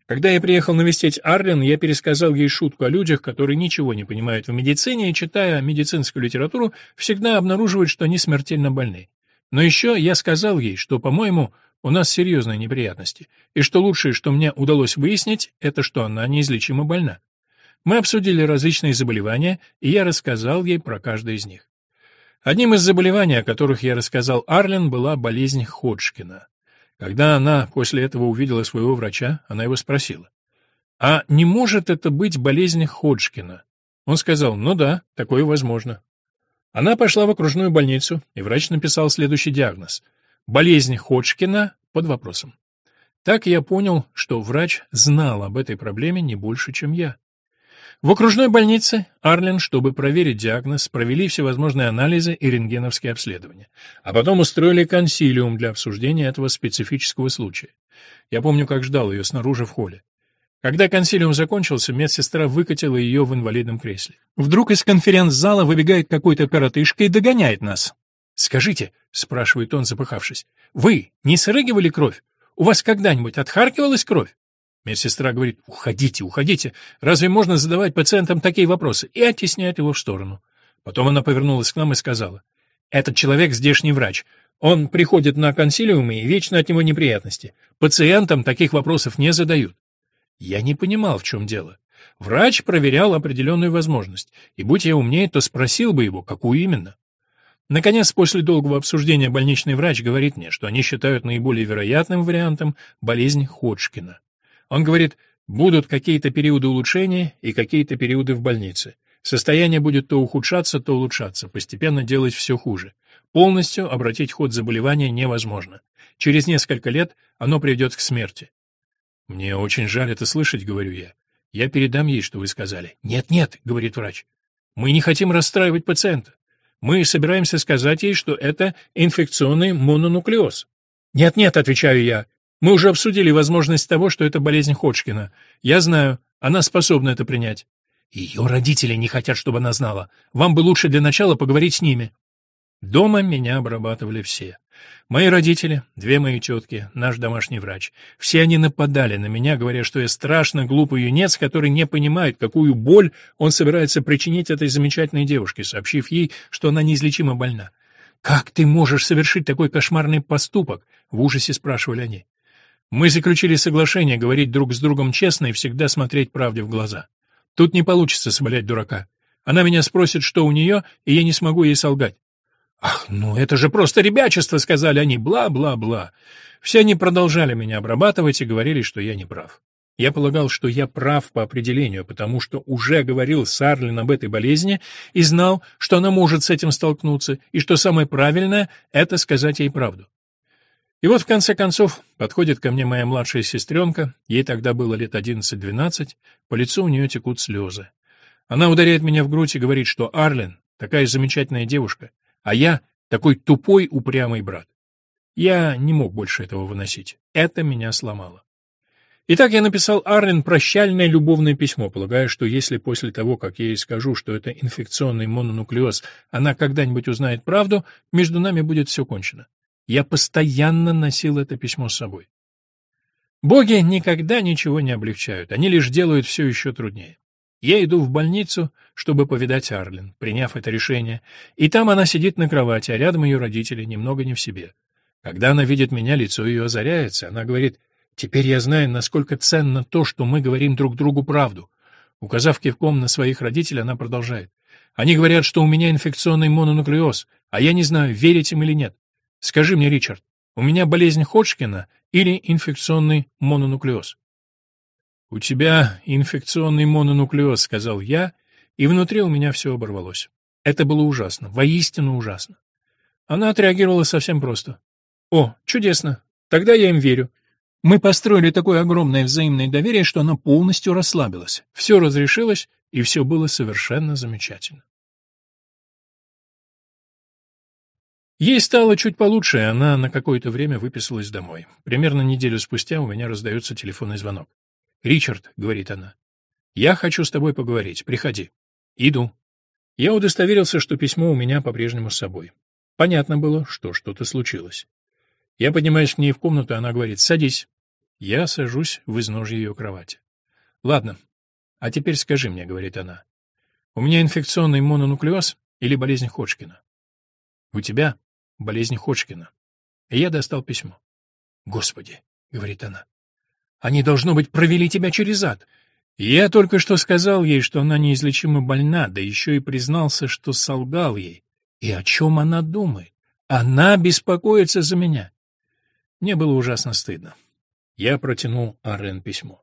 Когда я приехал навестить Арлен, я пересказал ей шутку о людях, которые ничего не понимают в медицине, и, читая медицинскую литературу, всегда обнаруживают, что они смертельно больны. Но еще я сказал ей, что, по-моему, у нас серьезные неприятности, и что лучшее, что мне удалось выяснить, это что она неизлечимо больна. Мы обсудили различные заболевания, и я рассказал ей про каждое из них. Одним из заболеваний, о которых я рассказал Арлен, была болезнь Ходжкина. Когда она после этого увидела своего врача, она его спросила, «А не может это быть болезнь Ходжкина?» Он сказал, «Ну да, такое возможно». Она пошла в окружную больницу, и врач написал следующий диагноз. «Болезнь Ходжкина под вопросом». Так я понял, что врач знал об этой проблеме не больше, чем я. В окружной больнице Арлен, чтобы проверить диагноз, провели всевозможные анализы и рентгеновские обследования, а потом устроили консилиум для обсуждения этого специфического случая. Я помню, как ждал ее снаружи в холле. Когда консилиум закончился, медсестра выкатила ее в инвалидном кресле. Вдруг из конференц-зала выбегает какой-то коротышка и догоняет нас. «Скажите», — спрашивает он, запыхавшись, — «вы не срыгивали кровь? У вас когда-нибудь отхаркивалась кровь?» Медсестра говорит, уходите, уходите. Разве можно задавать пациентам такие вопросы? И оттесняет его в сторону. Потом она повернулась к нам и сказала, этот человек здешний врач. Он приходит на консилиумы и вечно от него неприятности. Пациентам таких вопросов не задают. Я не понимал, в чем дело. Врач проверял определенную возможность, и будь я умнее, то спросил бы его, какую именно. Наконец, после долгого обсуждения больничный врач говорит мне, что они считают наиболее вероятным вариантом болезнь Ходжкина. Он говорит, будут какие-то периоды улучшения и какие-то периоды в больнице. Состояние будет то ухудшаться, то улучшаться, постепенно делать все хуже. Полностью обратить ход заболевания невозможно. Через несколько лет оно приведет к смерти. «Мне очень жаль это слышать», — говорю я. «Я передам ей, что вы сказали». «Нет-нет», — говорит врач. «Мы не хотим расстраивать пациента. Мы собираемся сказать ей, что это инфекционный мононуклеоз». «Нет-нет», — отвечаю я. Мы уже обсудили возможность того, что это болезнь Ходжкина. Я знаю, она способна это принять. Ее родители не хотят, чтобы она знала. Вам бы лучше для начала поговорить с ними. Дома меня обрабатывали все. Мои родители, две мои тетки, наш домашний врач. Все они нападали на меня, говоря, что я страшно глупый юнец, который не понимает, какую боль он собирается причинить этой замечательной девушке, сообщив ей, что она неизлечимо больна. «Как ты можешь совершить такой кошмарный поступок?» — в ужасе спрашивали они. Мы заключили соглашение говорить друг с другом честно и всегда смотреть правде в глаза. Тут не получится соболять дурака. Она меня спросит, что у нее, и я не смогу ей солгать. «Ах, ну это же просто ребячество!» — сказали они, бла-бла-бла. Все они продолжали меня обрабатывать и говорили, что я не прав. Я полагал, что я прав по определению, потому что уже говорил с Арлин об этой болезни и знал, что она может с этим столкнуться, и что самое правильное — это сказать ей правду. И вот, в конце концов, подходит ко мне моя младшая сестренка, ей тогда было лет 11-12, по лицу у нее текут слезы. Она ударяет меня в грудь и говорит, что Арлен — такая замечательная девушка, а я — такой тупой, упрямый брат. Я не мог больше этого выносить. Это меня сломало. Итак, я написал Арлен прощальное любовное письмо, полагая, что если после того, как я ей скажу, что это инфекционный мононуклеоз, она когда-нибудь узнает правду, между нами будет все кончено. Я постоянно носил это письмо с собой. Боги никогда ничего не облегчают, они лишь делают все еще труднее. Я иду в больницу, чтобы повидать Арлин, приняв это решение, и там она сидит на кровати, а рядом ее родители, немного не в себе. Когда она видит меня, лицо ее озаряется, она говорит, «Теперь я знаю, насколько ценно то, что мы говорим друг другу правду». Указав кивком на своих родителей, она продолжает. «Они говорят, что у меня инфекционный мононуклеоз, а я не знаю, верить им или нет. Скажи мне, Ричард, у меня болезнь Ходжкина или инфекционный мононуклеоз? У тебя инфекционный мононуклеоз, сказал я, и внутри у меня все оборвалось. Это было ужасно, воистину ужасно. Она отреагировала совсем просто. О, чудесно. Тогда я им верю. Мы построили такое огромное взаимное доверие, что она полностью расслабилась. Все разрешилось, и все было совершенно замечательно. Ей стало чуть получше, и она на какое-то время выписалась домой. Примерно неделю спустя у меня раздается телефонный звонок. «Ричард», — говорит она, — «я хочу с тобой поговорить, приходи». «Иду». Я удостоверился, что письмо у меня по-прежнему с собой. Понятно было, что что-то случилось. Я поднимаюсь к ней в комнату, она говорит «садись». Я сажусь в изножье ее кровати. «Ладно, а теперь скажи мне», — говорит она, — «у меня инфекционный мононуклеоз или болезнь Ходжкина?» «У тебя?» болезни Ходжкина. И я достал письмо. «Господи!» — говорит она. «Они, должно быть, провели тебя через ад!» Я только что сказал ей, что она неизлечимо больна, да еще и признался, что солгал ей. И о чем она думает? Она беспокоится за меня. Мне было ужасно стыдно. Я протянул Арен письмо.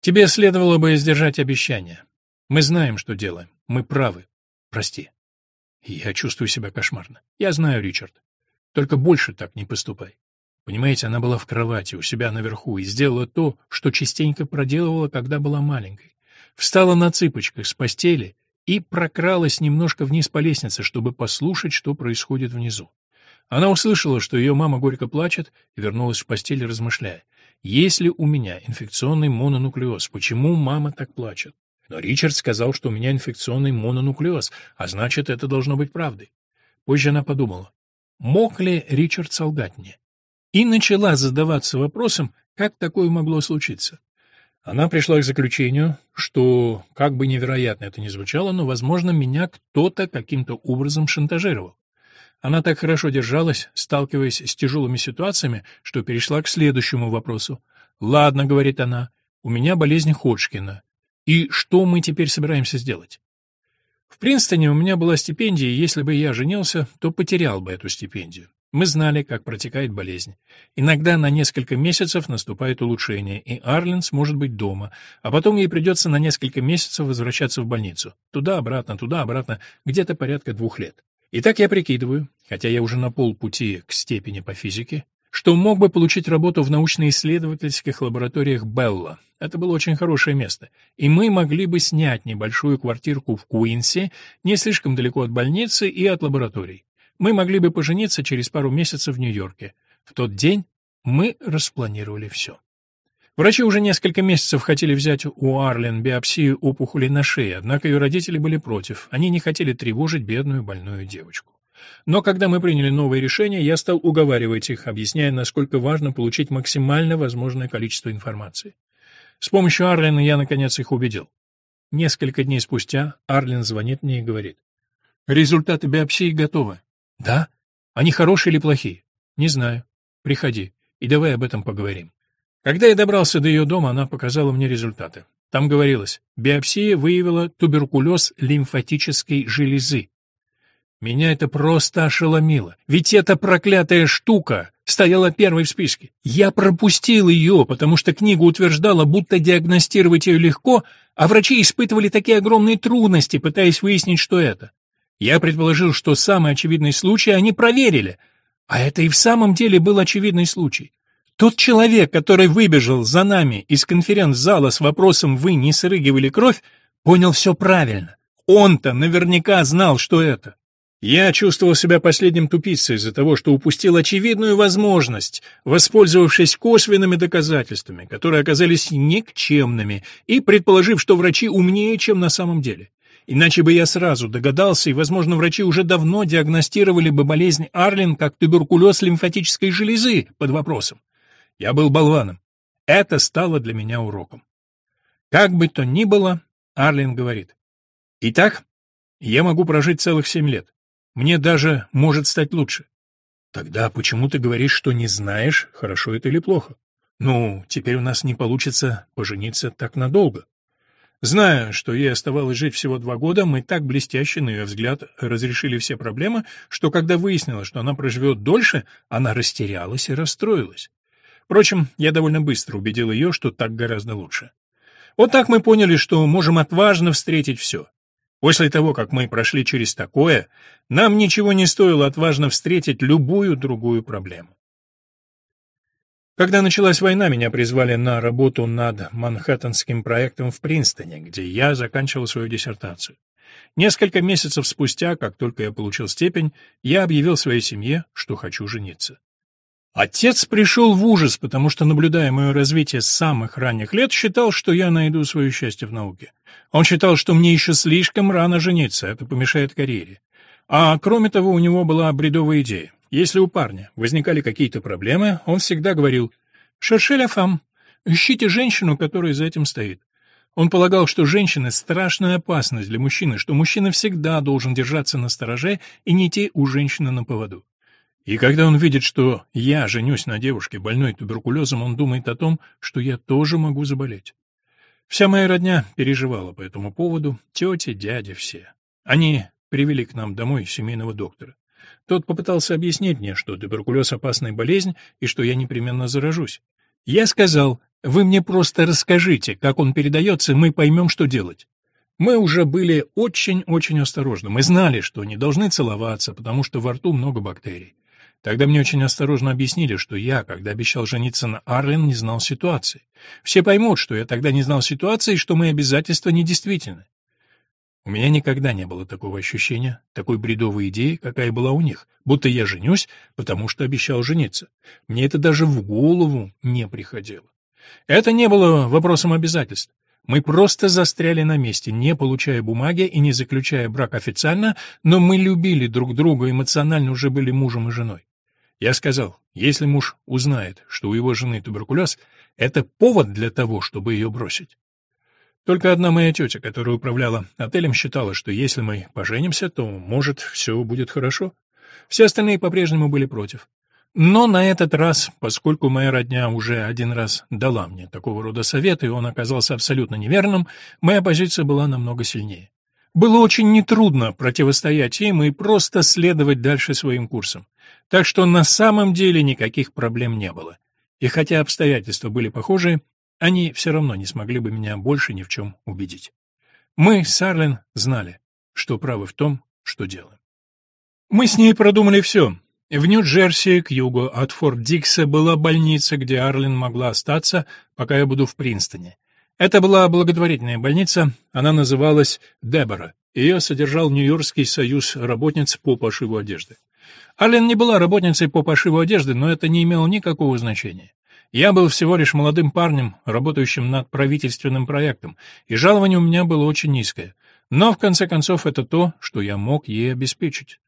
Тебе следовало бы сдержать обещание. Мы знаем, что делаем. Мы правы. Прости. Я чувствую себя кошмарно. Я знаю, Ричард. Только больше так не поступай. Понимаете, она была в кровати, у себя наверху, и сделала то, что частенько проделывала, когда была маленькой. Встала на цыпочках с постели и прокралась немножко вниз по лестнице, чтобы послушать, что происходит внизу. Она услышала, что ее мама горько плачет, и вернулась в постель, размышляя. «Если у меня инфекционный мононуклеоз, почему мама так плачет?» Но Ричард сказал, что у меня инфекционный мононуклеоз, а значит, это должно быть правдой. Позже она подумала, Мог ли Ричард солгать мне? И начала задаваться вопросом, как такое могло случиться. Она пришла к заключению, что, как бы невероятно это ни звучало, но, возможно, меня кто-то каким-то образом шантажировал. Она так хорошо держалась, сталкиваясь с тяжелыми ситуациями, что перешла к следующему вопросу. «Ладно», — говорит она, — «у меня болезнь Ходжкина. И что мы теперь собираемся сделать?» В Принстоне у меня была стипендия, и если бы я женился, то потерял бы эту стипендию. Мы знали, как протекает болезнь. Иногда на несколько месяцев наступает улучшение, и Арленс может быть дома, а потом ей придется на несколько месяцев возвращаться в больницу. Туда-обратно, туда-обратно, где-то порядка двух лет. Итак, я прикидываю, хотя я уже на полпути к степени по физике, что мог бы получить работу в научно-исследовательских лабораториях Белла. Это было очень хорошее место, и мы могли бы снять небольшую квартирку в Куинсе, не слишком далеко от больницы и от лабораторий. Мы могли бы пожениться через пару месяцев в Нью-Йорке. В тот день мы распланировали все. Врачи уже несколько месяцев хотели взять у Арлен биопсию опухоли на шее, однако ее родители были против. Они не хотели тревожить бедную больную девочку. Но когда мы приняли новые решения, я стал уговаривать их, объясняя, насколько важно получить максимально возможное количество информации. С помощью Арлина я, наконец, их убедил. Несколько дней спустя Арлин звонит мне и говорит. «Результаты биопсии готовы». «Да? Они хорошие или плохие?» «Не знаю. Приходи, и давай об этом поговорим». Когда я добрался до ее дома, она показала мне результаты. Там говорилось, биопсия выявила туберкулез лимфатической железы, меня это просто ошеломило. Ведь эта проклятая штука стояла первой в списке. Я пропустил ее, потому что книга утверждала, будто диагностировать ее легко, а врачи испытывали такие огромные трудности, пытаясь выяснить, что это. Я предположил, что самый очевидный случай они проверили, а это и в самом деле был очевидный случай. Тот человек, который выбежал за нами из конференц-зала с вопросом «Вы не срыгивали кровь?», понял все правильно. Он-то наверняка знал, что это. Я чувствовал себя последним тупицей из-за того, что упустил очевидную возможность, воспользовавшись косвенными доказательствами, которые оказались никчемными, и предположив, что врачи умнее, чем на самом деле. Иначе бы я сразу догадался, и, возможно, врачи уже давно диагностировали бы болезнь Арлин как туберкулез лимфатической железы под вопросом. Я был болваном. Это стало для меня уроком. Как бы то ни было, Арлин говорит. Итак, я могу прожить целых семь лет. Мне даже может стать лучше. Тогда почему ты говоришь, что не знаешь, хорошо это или плохо? Ну, теперь у нас не получится пожениться так надолго. Зная, что ей оставалось жить всего два года, мы так блестяще, на ее взгляд, разрешили все проблемы, что когда выяснилось, что она проживет дольше, она растерялась и расстроилась. Впрочем, я довольно быстро убедил ее, что так гораздо лучше. Вот так мы поняли, что можем отважно встретить все. После того, как мы прошли через такое, нам ничего не стоило отважно встретить любую другую проблему. Когда началась война, меня призвали на работу над Манхэттенским проектом в Принстоне, где я заканчивал свою диссертацию. Несколько месяцев спустя, как только я получил степень, я объявил своей семье, что хочу жениться. Отец пришел в ужас, потому что, наблюдая мое развитие с самых ранних лет, считал, что я найду свое счастье в науке. Он считал, что мне еще слишком рано жениться, это помешает карьере. А кроме того, у него была бредовая идея. Если у парня возникали какие-то проблемы, он всегда говорил «Шершель Афам, ищите женщину, которая за этим стоит». Он полагал, что женщина — страшная опасность для мужчины, что мужчина всегда должен держаться на стороже и не идти у женщины на поводу. И когда он видит, что я женюсь на девушке, больной туберкулезом, он думает о том, что я тоже могу заболеть. Вся моя родня переживала по этому поводу, тети, дяди, все. Они привели к нам домой семейного доктора. Тот попытался объяснить мне, что туберкулез — опасная болезнь и что я непременно заражусь. Я сказал, вы мне просто расскажите, как он передается, мы поймем, что делать. Мы уже были очень-очень осторожны. Мы знали, что не должны целоваться, потому что во рту много бактерий. Тогда мне очень осторожно объяснили, что я, когда обещал жениться на Арлен, не знал ситуации. Все поймут, что я тогда не знал ситуации и что мои обязательства недействительны. У меня никогда не было такого ощущения, такой бредовой идеи, какая была у них, будто я женюсь, потому что обещал жениться. Мне это даже в голову не приходило. Это не было вопросом обязательств. Мы просто застряли на месте, не получая бумаги и не заключая брак официально, но мы любили друг друга, эмоционально уже были мужем и женой. Я сказал, если муж узнает, что у его жены туберкулез, это повод для того, чтобы ее бросить. Только одна моя тетя, которая управляла отелем, считала, что если мы поженимся, то, может, все будет хорошо. Все остальные по-прежнему были против. Но на этот раз, поскольку моя родня уже один раз дала мне такого рода совет, и он оказался абсолютно неверным, моя позиция была намного сильнее. Было очень нетрудно противостоять им и просто следовать дальше своим курсом. Так что на самом деле никаких проблем не было. И хотя обстоятельства были похожи, они все равно не смогли бы меня больше ни в чем убедить. Мы с Арлен знали, что правы в том, что делаем. Мы с ней продумали все, в Нью-Джерси к югу от Форт Дикса была больница, где Арлин могла остаться, пока я буду в Принстоне. Это была благотворительная больница, она называлась «Дебора». Ее содержал Нью-Йоркский союз работниц по пошиву одежды. Арлин не была работницей по пошиву одежды, но это не имело никакого значения. Я был всего лишь молодым парнем, работающим над правительственным проектом, и жалование у меня было очень низкое. Но, в конце концов, это то, что я мог ей обеспечить.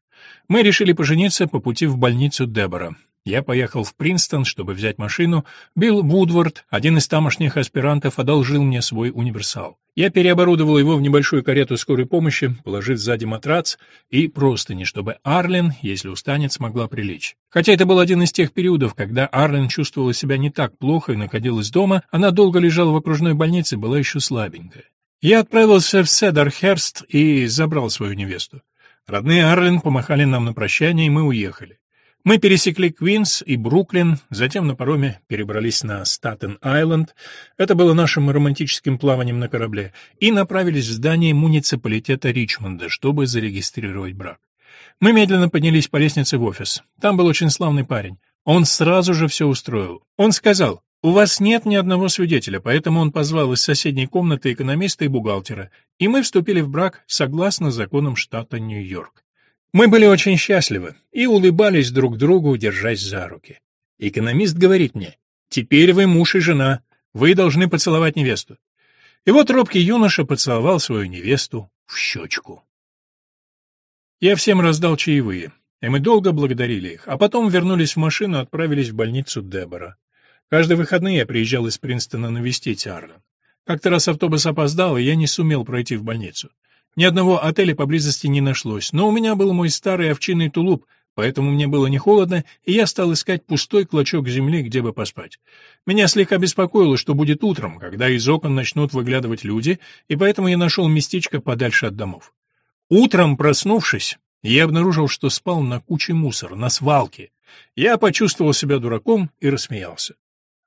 Мы решили пожениться по пути в больницу Дебора. Я поехал в Принстон, чтобы взять машину. Билл Вудвард, один из тамошних аспирантов, одолжил мне свой универсал. Я переоборудовал его в небольшую карету скорой помощи, положив сзади матрац и простыни, чтобы Арлен, если устанет, смогла прилечь. Хотя это был один из тех периодов, когда Арлен чувствовала себя не так плохо и находилась дома, она долго лежала в окружной больнице, была еще слабенькая. Я отправился в Седархерст и забрал свою невесту. Родные Арлин помахали нам на прощание, и мы уехали. Мы пересекли Квинс и Бруклин, затем на пароме перебрались на Статен-Айленд, это было нашим романтическим плаванием на корабле, и направились в здание муниципалитета Ричмонда, чтобы зарегистрировать брак. Мы медленно поднялись по лестнице в офис. Там был очень славный парень. Он сразу же все устроил. Он сказал, у вас нет ни одного свидетеля, поэтому он позвал из соседней комнаты экономиста и бухгалтера, и мы вступили в брак согласно законам штата Нью-Йорк. Мы были очень счастливы и улыбались друг другу, держась за руки. Экономист говорит мне, «Теперь вы муж и жена, вы должны поцеловать невесту». И вот робкий юноша поцеловал свою невесту в щечку. Я всем раздал чаевые, и мы долго благодарили их, а потом вернулись в машину и отправились в больницу Дебора. Каждые выходные я приезжал из Принстона навестить Арлен. Как-то раз автобус опоздал, и я не сумел пройти в больницу. Ни одного отеля поблизости не нашлось, но у меня был мой старый овчинный тулуп, поэтому мне было не холодно, и я стал искать пустой клочок земли, где бы поспать. Меня слегка беспокоило, что будет утром, когда из окон начнут выглядывать люди, и поэтому я нашел местечко подальше от домов. Утром, проснувшись, я обнаружил, что спал на куче мусора, на свалке. Я почувствовал себя дураком и рассмеялся.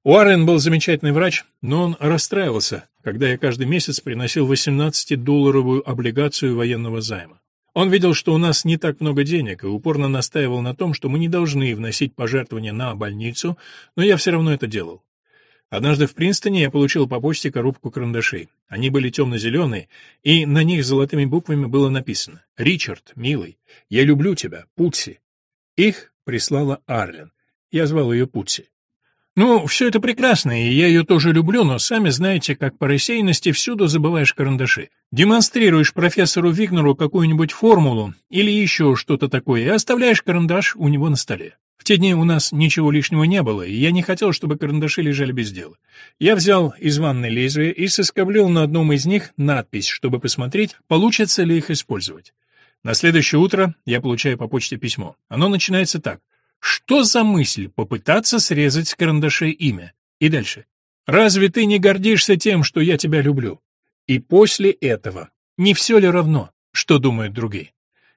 Уаррен был замечательный врач, но он расстраивался, когда я каждый месяц приносил 18-долларовую облигацию военного займа. Он видел, что у нас не так много денег, и упорно настаивал на том, что мы не должны вносить пожертвования на больницу, но я все равно это делал. Однажды в Принстоне я получил по почте коробку карандашей. Они были темно-зеленые, и на них золотыми буквами было написано «Ричард, милый, я люблю тебя, Путси». Их прислала Арлен. Я звал ее Путси. Ну, все это прекрасно, и я ее тоже люблю, но сами знаете, как по рассеянности всюду забываешь карандаши. Демонстрируешь профессору Вигнеру какую-нибудь формулу или еще что-то такое и оставляешь карандаш у него на столе. В те дни у нас ничего лишнего не было, и я не хотел, чтобы карандаши лежали без дела. Я взял из ванной лезвие и соскоблил на одном из них надпись, чтобы посмотреть, получится ли их использовать. На следующее утро я получаю по почте письмо. Оно начинается так. Что за мысль попытаться срезать с карандаша имя? И дальше. Разве ты не гордишься тем, что я тебя люблю? И после этого. Не все ли равно, что думают другие?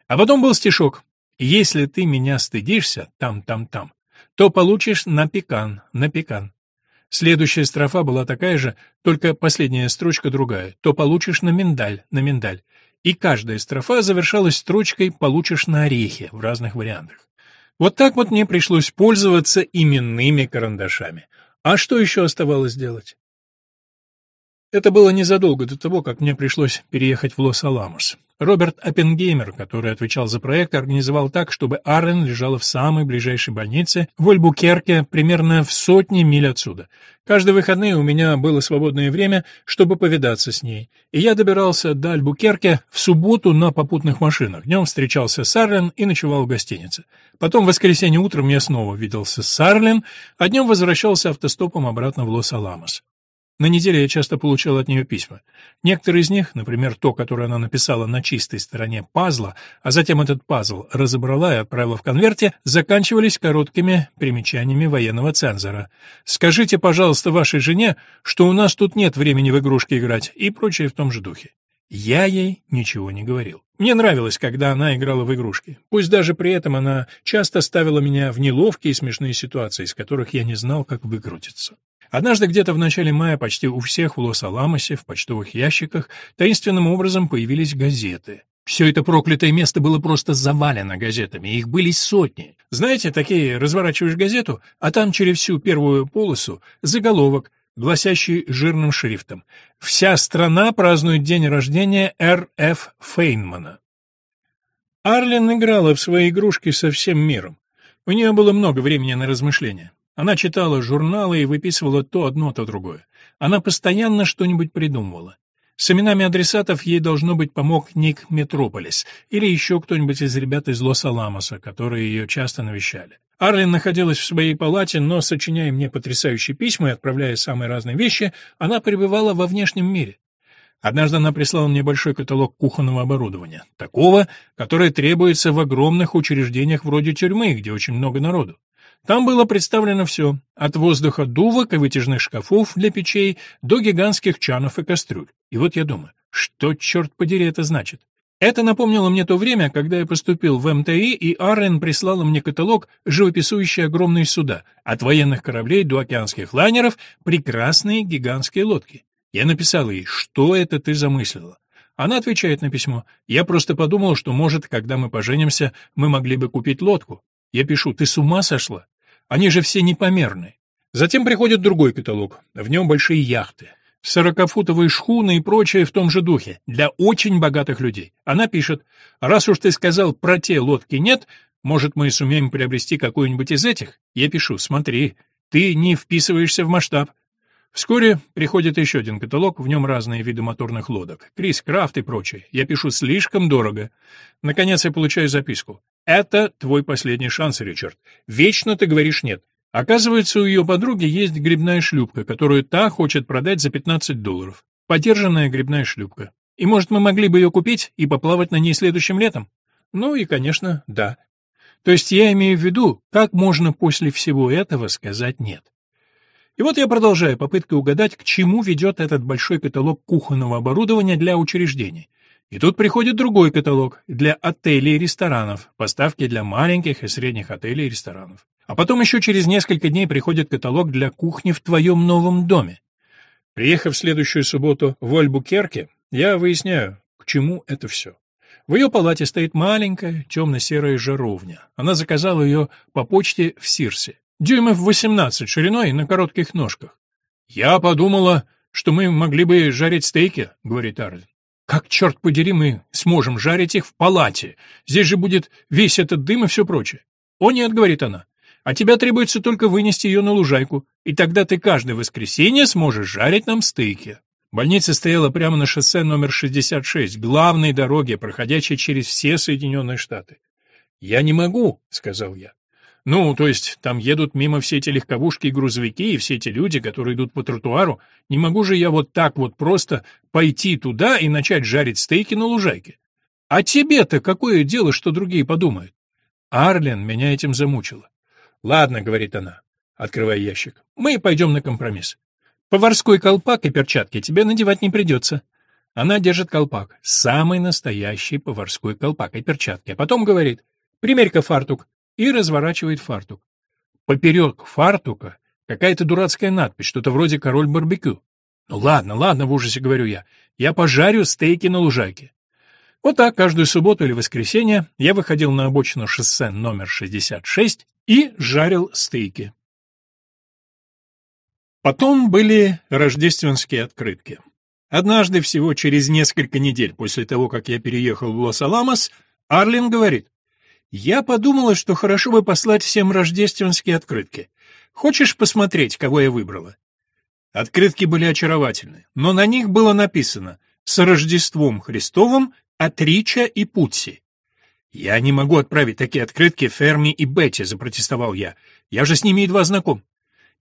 А потом был стишок. Если ты меня стыдишься, там-там-там, то получишь на пекан, на пекан. Следующая строфа была такая же, только последняя строчка другая. То получишь на миндаль, на миндаль. И каждая строфа завершалась строчкой «получишь на орехи» в разных вариантах. Вот так вот мне пришлось пользоваться именными карандашами. А что еще оставалось делать? Это было незадолго до того, как мне пришлось переехать в Лос-Аламос. Роберт Оппенгеймер, который отвечал за проект, организовал так, чтобы Арлин лежала в самой ближайшей больнице в Альбукерке, примерно в сотне миль отсюда. Каждые выходные у меня было свободное время, чтобы повидаться с ней, и я добирался до Альбукерке в субботу на попутных машинах. Днем встречался с Арлен и ночевал в гостинице. Потом в воскресенье утром я снова виделся с Арлен, а днем возвращался автостопом обратно в Лос-Аламос. На неделе я часто получал от нее письма. Некоторые из них, например, то, которое она написала на чистой стороне пазла, а затем этот пазл разобрала и отправила в конверте, заканчивались короткими примечаниями военного цензора. «Скажите, пожалуйста, вашей жене, что у нас тут нет времени в игрушки играть» и прочее в том же духе. Я ей ничего не говорил. Мне нравилось, когда она играла в игрушки. Пусть даже при этом она часто ставила меня в неловкие и смешные ситуации, из которых я не знал, как выкрутиться. Однажды где-то в начале мая почти у всех в Лос-Аламосе, в почтовых ящиках, таинственным образом появились газеты. Все это проклятое место было просто завалено газетами, их были сотни. Знаете, такие, разворачиваешь газету, а там через всю первую полосу заголовок, гласящий жирным шрифтом «Вся страна празднует день рождения Р.Ф. Фейнмана». Арлен играла в свои игрушки со всем миром. У нее было много времени на размышления. Она читала журналы и выписывала то одно, то другое. Она постоянно что-нибудь придумывала. С именами адресатов ей, должно быть, помог Ник Метрополис или еще кто-нибудь из ребят из Лос-Аламоса, которые ее часто навещали. Арлин находилась в своей палате, но, сочиняя мне потрясающие письма и отправляя самые разные вещи, она пребывала во внешнем мире. Однажды она прислала мне большой каталог кухонного оборудования, такого, которое требуется в огромных учреждениях вроде тюрьмы, где очень много народу. Там было представлено все, от воздуха дувок и вытяжных шкафов для печей до гигантских чанов и кастрюль. И вот я думаю, что, черт подери, это значит? Это напомнило мне то время, когда я поступил в МТИ, и Аррен прислала мне каталог, живописующий огромные суда, от военных кораблей до океанских лайнеров, прекрасные гигантские лодки. Я написал ей, что это ты замыслила. Она отвечает на письмо. Я просто подумал, что, может, когда мы поженимся, мы могли бы купить лодку. Я пишу, ты с ума сошла? Они же все непомерны. Затем приходит другой каталог. В нем большие яхты, сорокафутовые шхуны и прочее в том же духе, для очень богатых людей. Она пишет, раз уж ты сказал про те лодки нет, может, мы и сумеем приобрести какую-нибудь из этих? Я пишу, смотри, ты не вписываешься в масштаб. Вскоре приходит еще один каталог, в нем разные виды моторных лодок, Крис Крафт и прочее. Я пишу слишком дорого. Наконец я получаю записку. Это твой последний шанс, Ричард. Вечно ты говоришь «нет». Оказывается, у ее подруги есть грибная шлюпка, которую та хочет продать за 15 долларов. Подержанная грибная шлюпка. И, может, мы могли бы ее купить и поплавать на ней следующим летом? Ну и, конечно, да. То есть я имею в виду, как можно после всего этого сказать «нет». И вот я продолжаю попытки угадать, к чему ведет этот большой каталог кухонного оборудования для учреждений. И тут приходит другой каталог для отелей и ресторанов, поставки для маленьких и средних отелей и ресторанов. А потом еще через несколько дней приходит каталог для кухни в твоем новом доме. Приехав в следующую субботу в Ольбукерке, я выясняю, к чему это все. В ее палате стоит маленькая темно-серая жаровня. Она заказала ее по почте в Сирсе. Дюймов 18 шириной на коротких ножках. «Я подумала, что мы могли бы жарить стейки», — говорит Арлин. Как, черт подери, мы сможем жарить их в палате? Здесь же будет весь этот дым и все прочее. О нет, говорит она, а тебя требуется только вынести ее на лужайку, и тогда ты каждое воскресенье сможешь жарить нам стейки. Больница стояла прямо на шоссе номер 66, главной дороге, проходящей через все Соединенные Штаты. «Я не могу», — сказал я. Ну, то есть, там едут мимо все эти легковушки и грузовики, и все эти люди, которые идут по тротуару. Не могу же я вот так вот просто пойти туда и начать жарить стейки на лужайке. А тебе-то какое дело, что другие подумают? Арлен меня этим замучила. Ладно, говорит она, открывая ящик. Мы пойдем на компромисс. Поварской колпак и перчатки тебе надевать не придется. Она держит колпак, самый настоящий поварской колпак и перчатки, а потом говорит, примерь-ка фартук и разворачивает фартук. Поперек фартука какая-то дурацкая надпись, что-то вроде «Король барбекю». «Ну ладно, ладно», — в ужасе говорю я, — «я пожарю стейки на лужайке». Вот так каждую субботу или воскресенье я выходил на обочину шоссе номер 66 и жарил стейки. Потом были рождественские открытки. Однажды, всего через несколько недель после того, как я переехал в Лос-Аламос, Арлин говорит, я подумала, что хорошо бы послать всем рождественские открытки. Хочешь посмотреть, кого я выбрала?» Открытки были очаровательны, но на них было написано «С Рождеством Христовым от Рича и Путси». «Я не могу отправить такие открытки Ферми и Бетти», — запротестовал я. «Я же с ними едва знаком».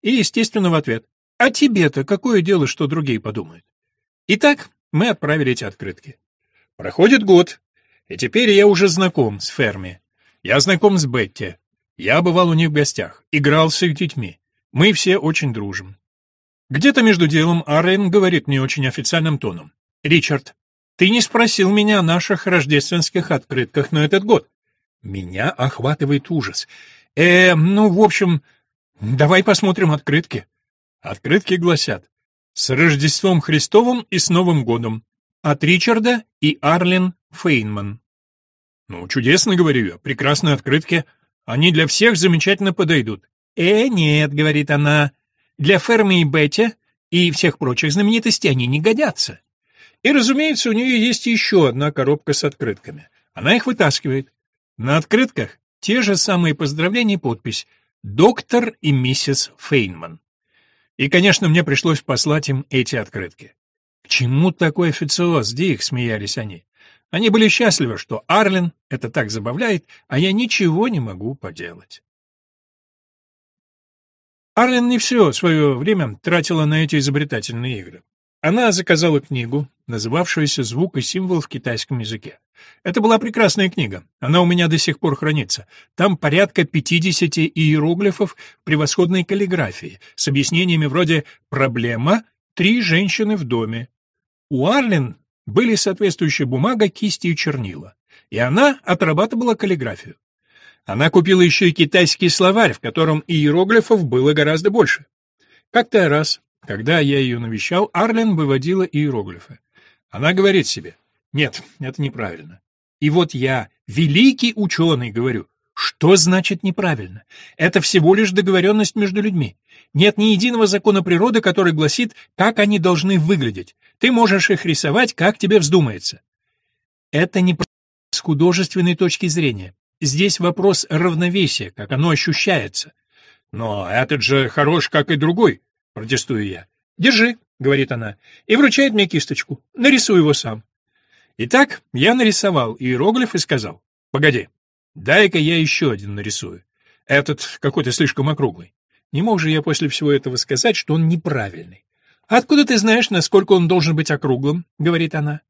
И, естественно, в ответ «А тебе-то какое дело, что другие подумают?» Итак, мы отправили эти открытки. Проходит год, и теперь я уже знаком с Ферми, я знаком с Бетти. Я бывал у них в гостях, играл с их детьми. Мы все очень дружим. Где-то между делом Арен говорит мне очень официальным тоном. «Ричард, ты не спросил меня о наших рождественских открытках на этот год. Меня охватывает ужас. Э, ну, в общем, давай посмотрим открытки». Открытки гласят «С Рождеством Христовым и с Новым годом» от Ричарда и Арлен Фейнман. «Ну, чудесно, — говорю я, — прекрасные открытки. Они для всех замечательно подойдут». «Э, нет, — говорит она, — для Ферми и Бетти и всех прочих знаменитостей они не годятся». И, разумеется, у нее есть еще одна коробка с открытками. Она их вытаскивает. На открытках те же самые поздравления и подпись «Доктор и миссис Фейнман». И, конечно, мне пришлось послать им эти открытки. «К чему такой официоз, Дик?» — смеялись они. Они были счастливы, что Арлин это так забавляет, а я ничего не могу поделать. Арлин не все свое время тратила на эти изобретательные игры. Она заказала книгу, называвшуюся «Звук и символ в китайском языке». Это была прекрасная книга, она у меня до сих пор хранится. Там порядка 50 иероглифов превосходной каллиграфии с объяснениями вроде «Проблема», «Три женщины в доме». У Арлин были соответствующая бумага, кисти и чернила. И она отрабатывала каллиграфию. Она купила еще и китайский словарь, в котором иероглифов было гораздо больше. Как-то раз, когда я ее навещал, Арлен выводила иероглифы. Она говорит себе, нет, это неправильно. И вот я, великий ученый, говорю, что значит неправильно? Это всего лишь договоренность между людьми. Нет ни единого закона природы, который гласит, как они должны выглядеть. Ты можешь их рисовать, как тебе вздумается. Это не с художественной точки зрения. Здесь вопрос равновесия, как оно ощущается. Но этот же хорош, как и другой, протестую я. Держи, говорит она, и вручает мне кисточку. Нарисуй его сам. Итак, я нарисовал иероглиф и сказал: "Погоди. Дай-ка я еще один нарисую. Этот какой-то слишком округлый". Не мог же я после всего этого сказать, что он неправильный. «Откуда ты знаешь, насколько он должен быть округлым?» — говорит она.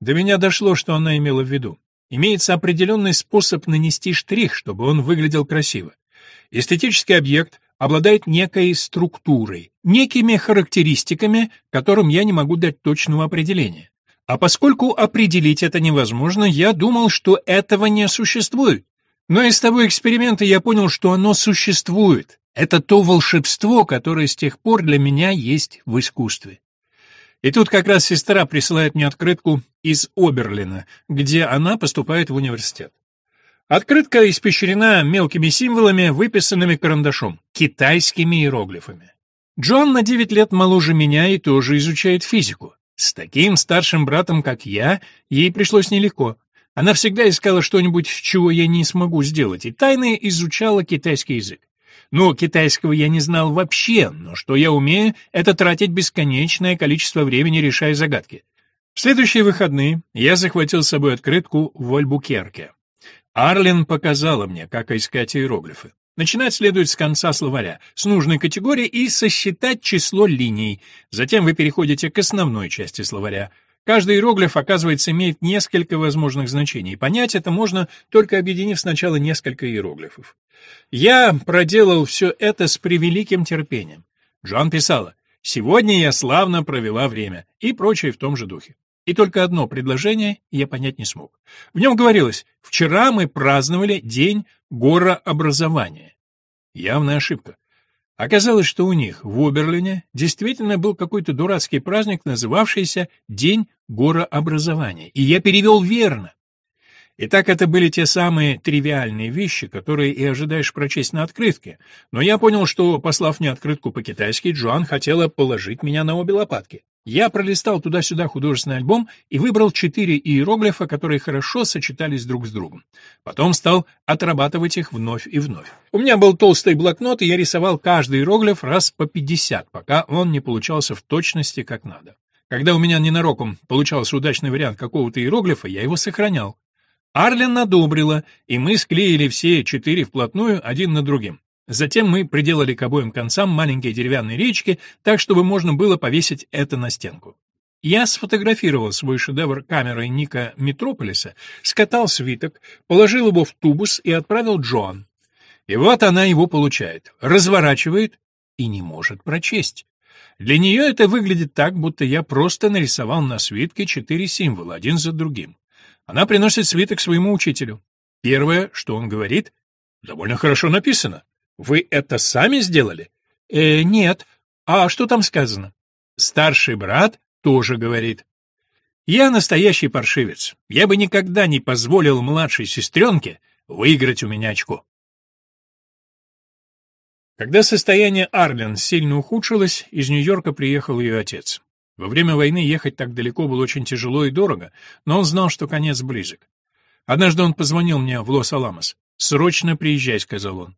До меня дошло, что она имела в виду. Имеется определенный способ нанести штрих, чтобы он выглядел красиво. Эстетический объект обладает некой структурой, некими характеристиками, которым я не могу дать точного определения. А поскольку определить это невозможно, я думал, что этого не существует. Но из того эксперимента я понял, что оно существует. Это то волшебство, которое с тех пор для меня есть в искусстве. И тут как раз сестра присылает мне открытку из Оберлина, где она поступает в университет. Открытка испещрена мелкими символами, выписанными карандашом, китайскими иероглифами. Джон на 9 лет моложе меня и тоже изучает физику. С таким старшим братом, как я, ей пришлось нелегко. Она всегда искала что-нибудь, чего я не смогу сделать, и тайно изучала китайский язык. Но китайского я не знал вообще, но что я умею, это тратить бесконечное количество времени, решая загадки. В следующие выходные я захватил с собой открытку в Альбукерке. Арлин показала мне, как искать иероглифы. Начинать следует с конца словаря, с нужной категории и сосчитать число линий. Затем вы переходите к основной части словаря. Каждый иероглиф оказывается, имеет несколько возможных значений. Понять это можно, только объединив сначала несколько иероглифов. «Я проделал все это с превеликим терпением». Джоан писала «Сегодня я славно провела время» и прочее в том же духе. И только одно предложение я понять не смог. В нем говорилось «Вчера мы праздновали День горообразования». Явная ошибка. Оказалось, что у них в Оберлине действительно был какой-то дурацкий праздник, называвшийся День горообразования. И я перевел верно. Итак, это были те самые тривиальные вещи, которые и ожидаешь прочесть на открытке. Но я понял, что, послав мне открытку по-китайски, Джоан хотела положить меня на обе лопатки. Я пролистал туда-сюда художественный альбом и выбрал четыре иероглифа, которые хорошо сочетались друг с другом. Потом стал отрабатывать их вновь и вновь. У меня был толстый блокнот, и я рисовал каждый иероглиф раз по 50, пока он не получался в точности как надо. Когда у меня ненароком получался удачный вариант какого-то иероглифа, я его сохранял. Арлен одобрила, и мы склеили все четыре вплотную один на другим. Затем мы приделали к обоим концам маленькие деревянные речки, так чтобы можно было повесить это на стенку. Я сфотографировал свой шедевр камерой Ника Метрополиса, скатал свиток, положил его в тубус и отправил Джоан. И вот она его получает, разворачивает и не может прочесть. Для нее это выглядит так, будто я просто нарисовал на свитке четыре символа, один за другим. Она приносит свиток своему учителю. Первое, что он говорит, довольно хорошо написано. Вы это сами сделали? Э, нет. А что там сказано? Старший брат тоже говорит. Я настоящий паршивец. Я бы никогда не позволил младшей сестренке выиграть у меня очко. Когда состояние Арлен сильно ухудшилось, из Нью-Йорка приехал ее отец. Во время войны ехать так далеко было очень тяжело и дорого, но он знал, что конец близок. Однажды он позвонил мне в Лос-Аламос. «Срочно приезжай», — сказал он.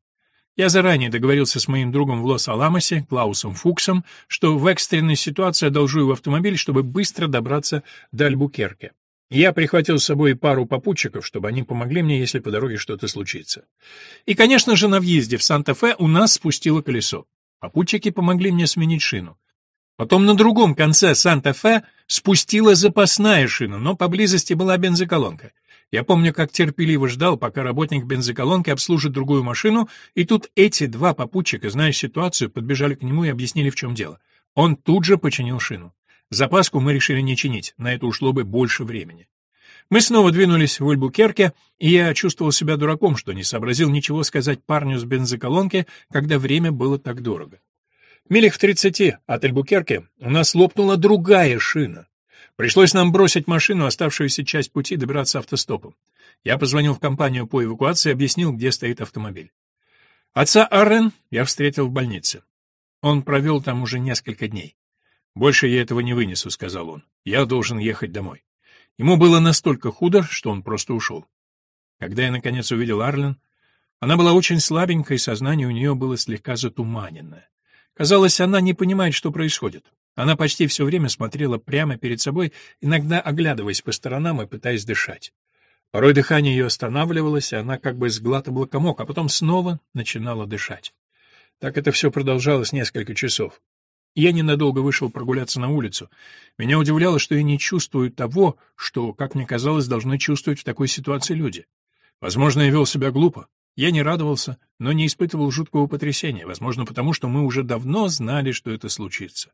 Я заранее договорился с моим другом в Лос-Аламосе, Клаусом Фуксом, что в экстренной ситуации одолжу его автомобиль, чтобы быстро добраться до Альбукерке. Я прихватил с собой пару попутчиков, чтобы они помогли мне, если по дороге что-то случится. И, конечно же, на въезде в Санта-Фе у нас спустило колесо. Попутчики помогли мне сменить шину. Потом на другом конце Санта-Фе спустила запасная шина, но поблизости была бензоколонка. Я помню, как терпеливо ждал, пока работник бензоколонки обслужит другую машину, и тут эти два попутчика, зная ситуацию, подбежали к нему и объяснили, в чем дело. Он тут же починил шину. Запаску мы решили не чинить, на это ушло бы больше времени. Мы снова двинулись в Ульбукерке, и я чувствовал себя дураком, что не сообразил ничего сказать парню с бензоколонки, когда время было так дорого. Милях в тридцати от Альбукерки у нас лопнула другая шина. Пришлось нам бросить машину, оставшуюся часть пути добираться автостопом. Я позвонил в компанию по эвакуации и объяснил, где стоит автомобиль. Отца Аррен я встретил в больнице. Он провел там уже несколько дней. «Больше я этого не вынесу», — сказал он. «Я должен ехать домой». Ему было настолько худо, что он просто ушел. Когда я, наконец, увидел Арлен, она была очень слабенькой, и сознание у нее было слегка затуманенное. Казалось, она не понимает, что происходит. Она почти все время смотрела прямо перед собой, иногда оглядываясь по сторонам и пытаясь дышать. Порой дыхание ее останавливалось, и она как бы сглатывала комок, а потом снова начинала дышать. Так это все продолжалось несколько часов. Я ненадолго вышел прогуляться на улицу. Меня удивляло, что я не чувствую того, что, как мне казалось, должны чувствовать в такой ситуации люди. Возможно, я вел себя глупо. Я не радовался, но не испытывал жуткого потрясения, возможно, потому что мы уже давно знали, что это случится.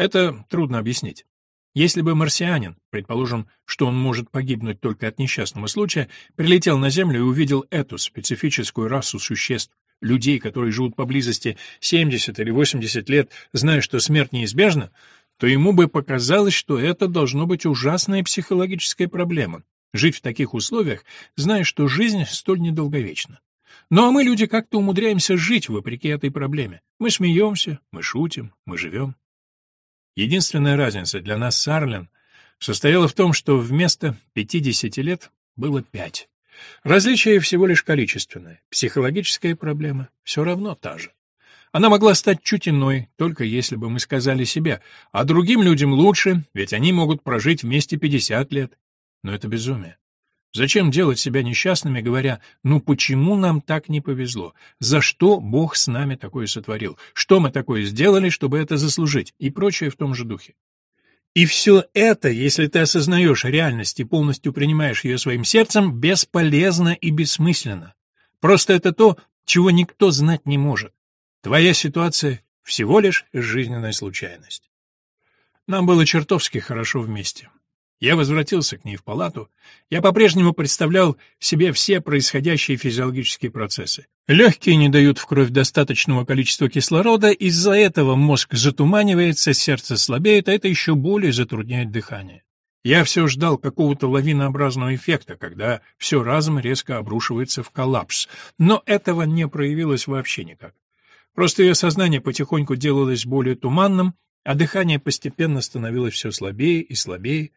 Это трудно объяснить. Если бы марсианин, предположим, что он может погибнуть только от несчастного случая, прилетел на Землю и увидел эту специфическую расу существ, людей, которые живут поблизости 70 или 80 лет, зная, что смерть неизбежна, то ему бы показалось, что это должно быть ужасная психологическая проблема. Жить в таких условиях, зная, что жизнь столь недолговечна. Ну а мы, люди, как-то умудряемся жить вопреки этой проблеме. Мы смеемся, мы шутим, мы живем. Единственная разница для нас с Арлен состояла в том, что вместо 50 лет было 5. Различие всего лишь количественное. Психологическая проблема все равно та же. Она могла стать чуть иной, только если бы мы сказали себе, а другим людям лучше, ведь они могут прожить вместе 50 лет. Но это безумие. Зачем делать себя несчастными, говоря, ну почему нам так не повезло? За что Бог с нами такое сотворил? Что мы такое сделали, чтобы это заслужить? И прочее в том же духе. И все это, если ты осознаешь реальность и полностью принимаешь ее своим сердцем, бесполезно и бессмысленно. Просто это то, чего никто знать не может. Твоя ситуация всего лишь жизненная случайность. Нам было чертовски хорошо вместе. Я возвратился к ней в палату. Я по-прежнему представлял себе все происходящие физиологические процессы. Легкие не дают в кровь достаточного количества кислорода, из-за этого мозг затуманивается, сердце слабеет, а это еще более затрудняет дыхание. Я все ждал какого-то лавинообразного эффекта, когда все разом резко обрушивается в коллапс, но этого не проявилось вообще никак. Просто ее сознание потихоньку делалось более туманным, а дыхание постепенно становилось все слабее и слабее,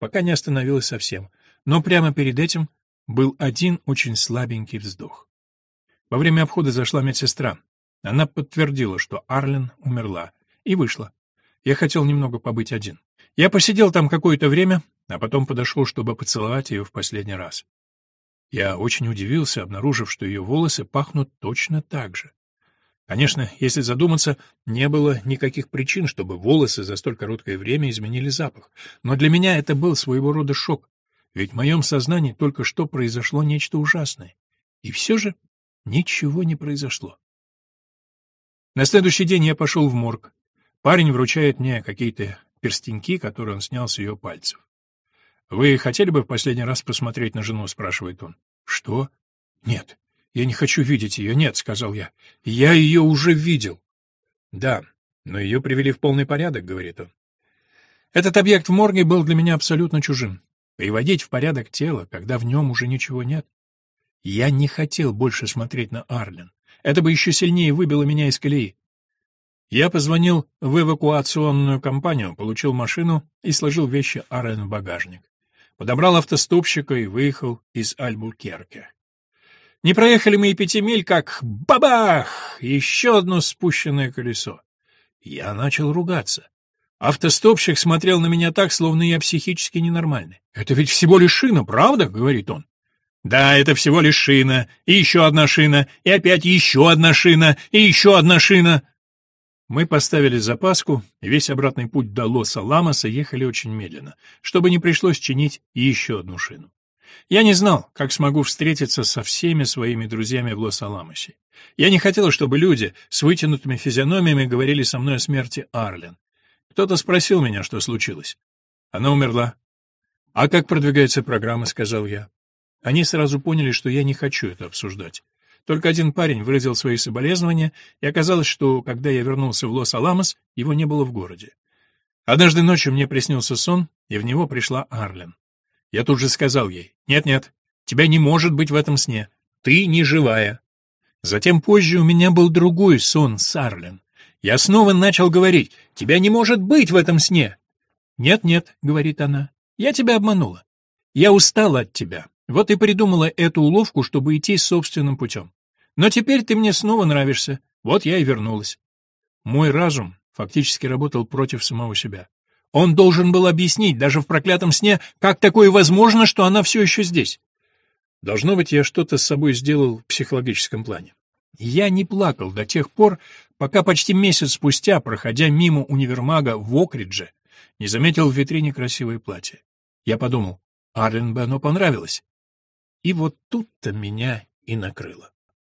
пока не остановилась совсем, но прямо перед этим был один очень слабенький вздох. Во время обхода зашла медсестра. Она подтвердила, что Арлен умерла, и вышла. Я хотел немного побыть один. Я посидел там какое-то время, а потом подошел, чтобы поцеловать ее в последний раз. Я очень удивился, обнаружив, что ее волосы пахнут точно так же. Конечно, если задуматься, не было никаких причин, чтобы волосы за столь короткое время изменили запах. Но для меня это был своего рода шок. Ведь в моем сознании только что произошло нечто ужасное. И все же ничего не произошло. На следующий день я пошел в морг. Парень вручает мне какие-то перстеньки, которые он снял с ее пальцев. «Вы хотели бы в последний раз посмотреть на жену?» — спрашивает он. «Что?» «Нет, «Я не хочу видеть ее, нет», — сказал я. «Я ее уже видел». «Да, но ее привели в полный порядок», — говорит он. Этот объект в морге был для меня абсолютно чужим. Приводить в порядок тело, когда в нем уже ничего нет. Я не хотел больше смотреть на Арлен. Это бы еще сильнее выбило меня из колеи. Я позвонил в эвакуационную компанию, получил машину и сложил вещи Арлен в багажник. Подобрал автостопщика и выехал из Альбукерке. Не проехали мы и пяти миль, как бабах! Еще одно спущенное колесо. Я начал ругаться. Автостопщик смотрел на меня так, словно я психически ненормальный. «Это ведь всего лишь шина, правда?» — говорит он. «Да, это всего лишь шина, и еще одна шина, и опять еще одна шина, и еще одна шина». Мы поставили запаску, и весь обратный путь до Лос-Аламоса ехали очень медленно, чтобы не пришлось чинить еще одну шину. Я не знал, как смогу встретиться со всеми своими друзьями в Лос-Аламосе. Я не хотел, чтобы люди с вытянутыми физиономиями говорили со мной о смерти Арлен. Кто-то спросил меня, что случилось. Она умерла. «А как продвигается программа?» — сказал я. Они сразу поняли, что я не хочу это обсуждать. Только один парень выразил свои соболезнования, и оказалось, что, когда я вернулся в Лос-Аламос, его не было в городе. Однажды ночью мне приснился сон, и в него пришла Арлен. Я тут же сказал ей, «Нет-нет, тебя не может быть в этом сне. Ты не живая». Затем позже у меня был другой сон, Сарлин. Я снова начал говорить, «Тебя не может быть в этом сне». «Нет-нет», — говорит она, — «я тебя обманула. Я устала от тебя. Вот и придумала эту уловку, чтобы идти собственным путем. Но теперь ты мне снова нравишься. Вот я и вернулась». Мой разум фактически работал против самого себя. Он должен был объяснить, даже в проклятом сне, как такое возможно, что она все еще здесь. Должно быть, я что-то с собой сделал в психологическом плане. Я не плакал до тех пор, пока почти месяц спустя, проходя мимо универмага в Окридже, не заметил в витрине красивое платье. Я подумал, Арленбе оно понравилось. И вот тут-то меня и накрыло.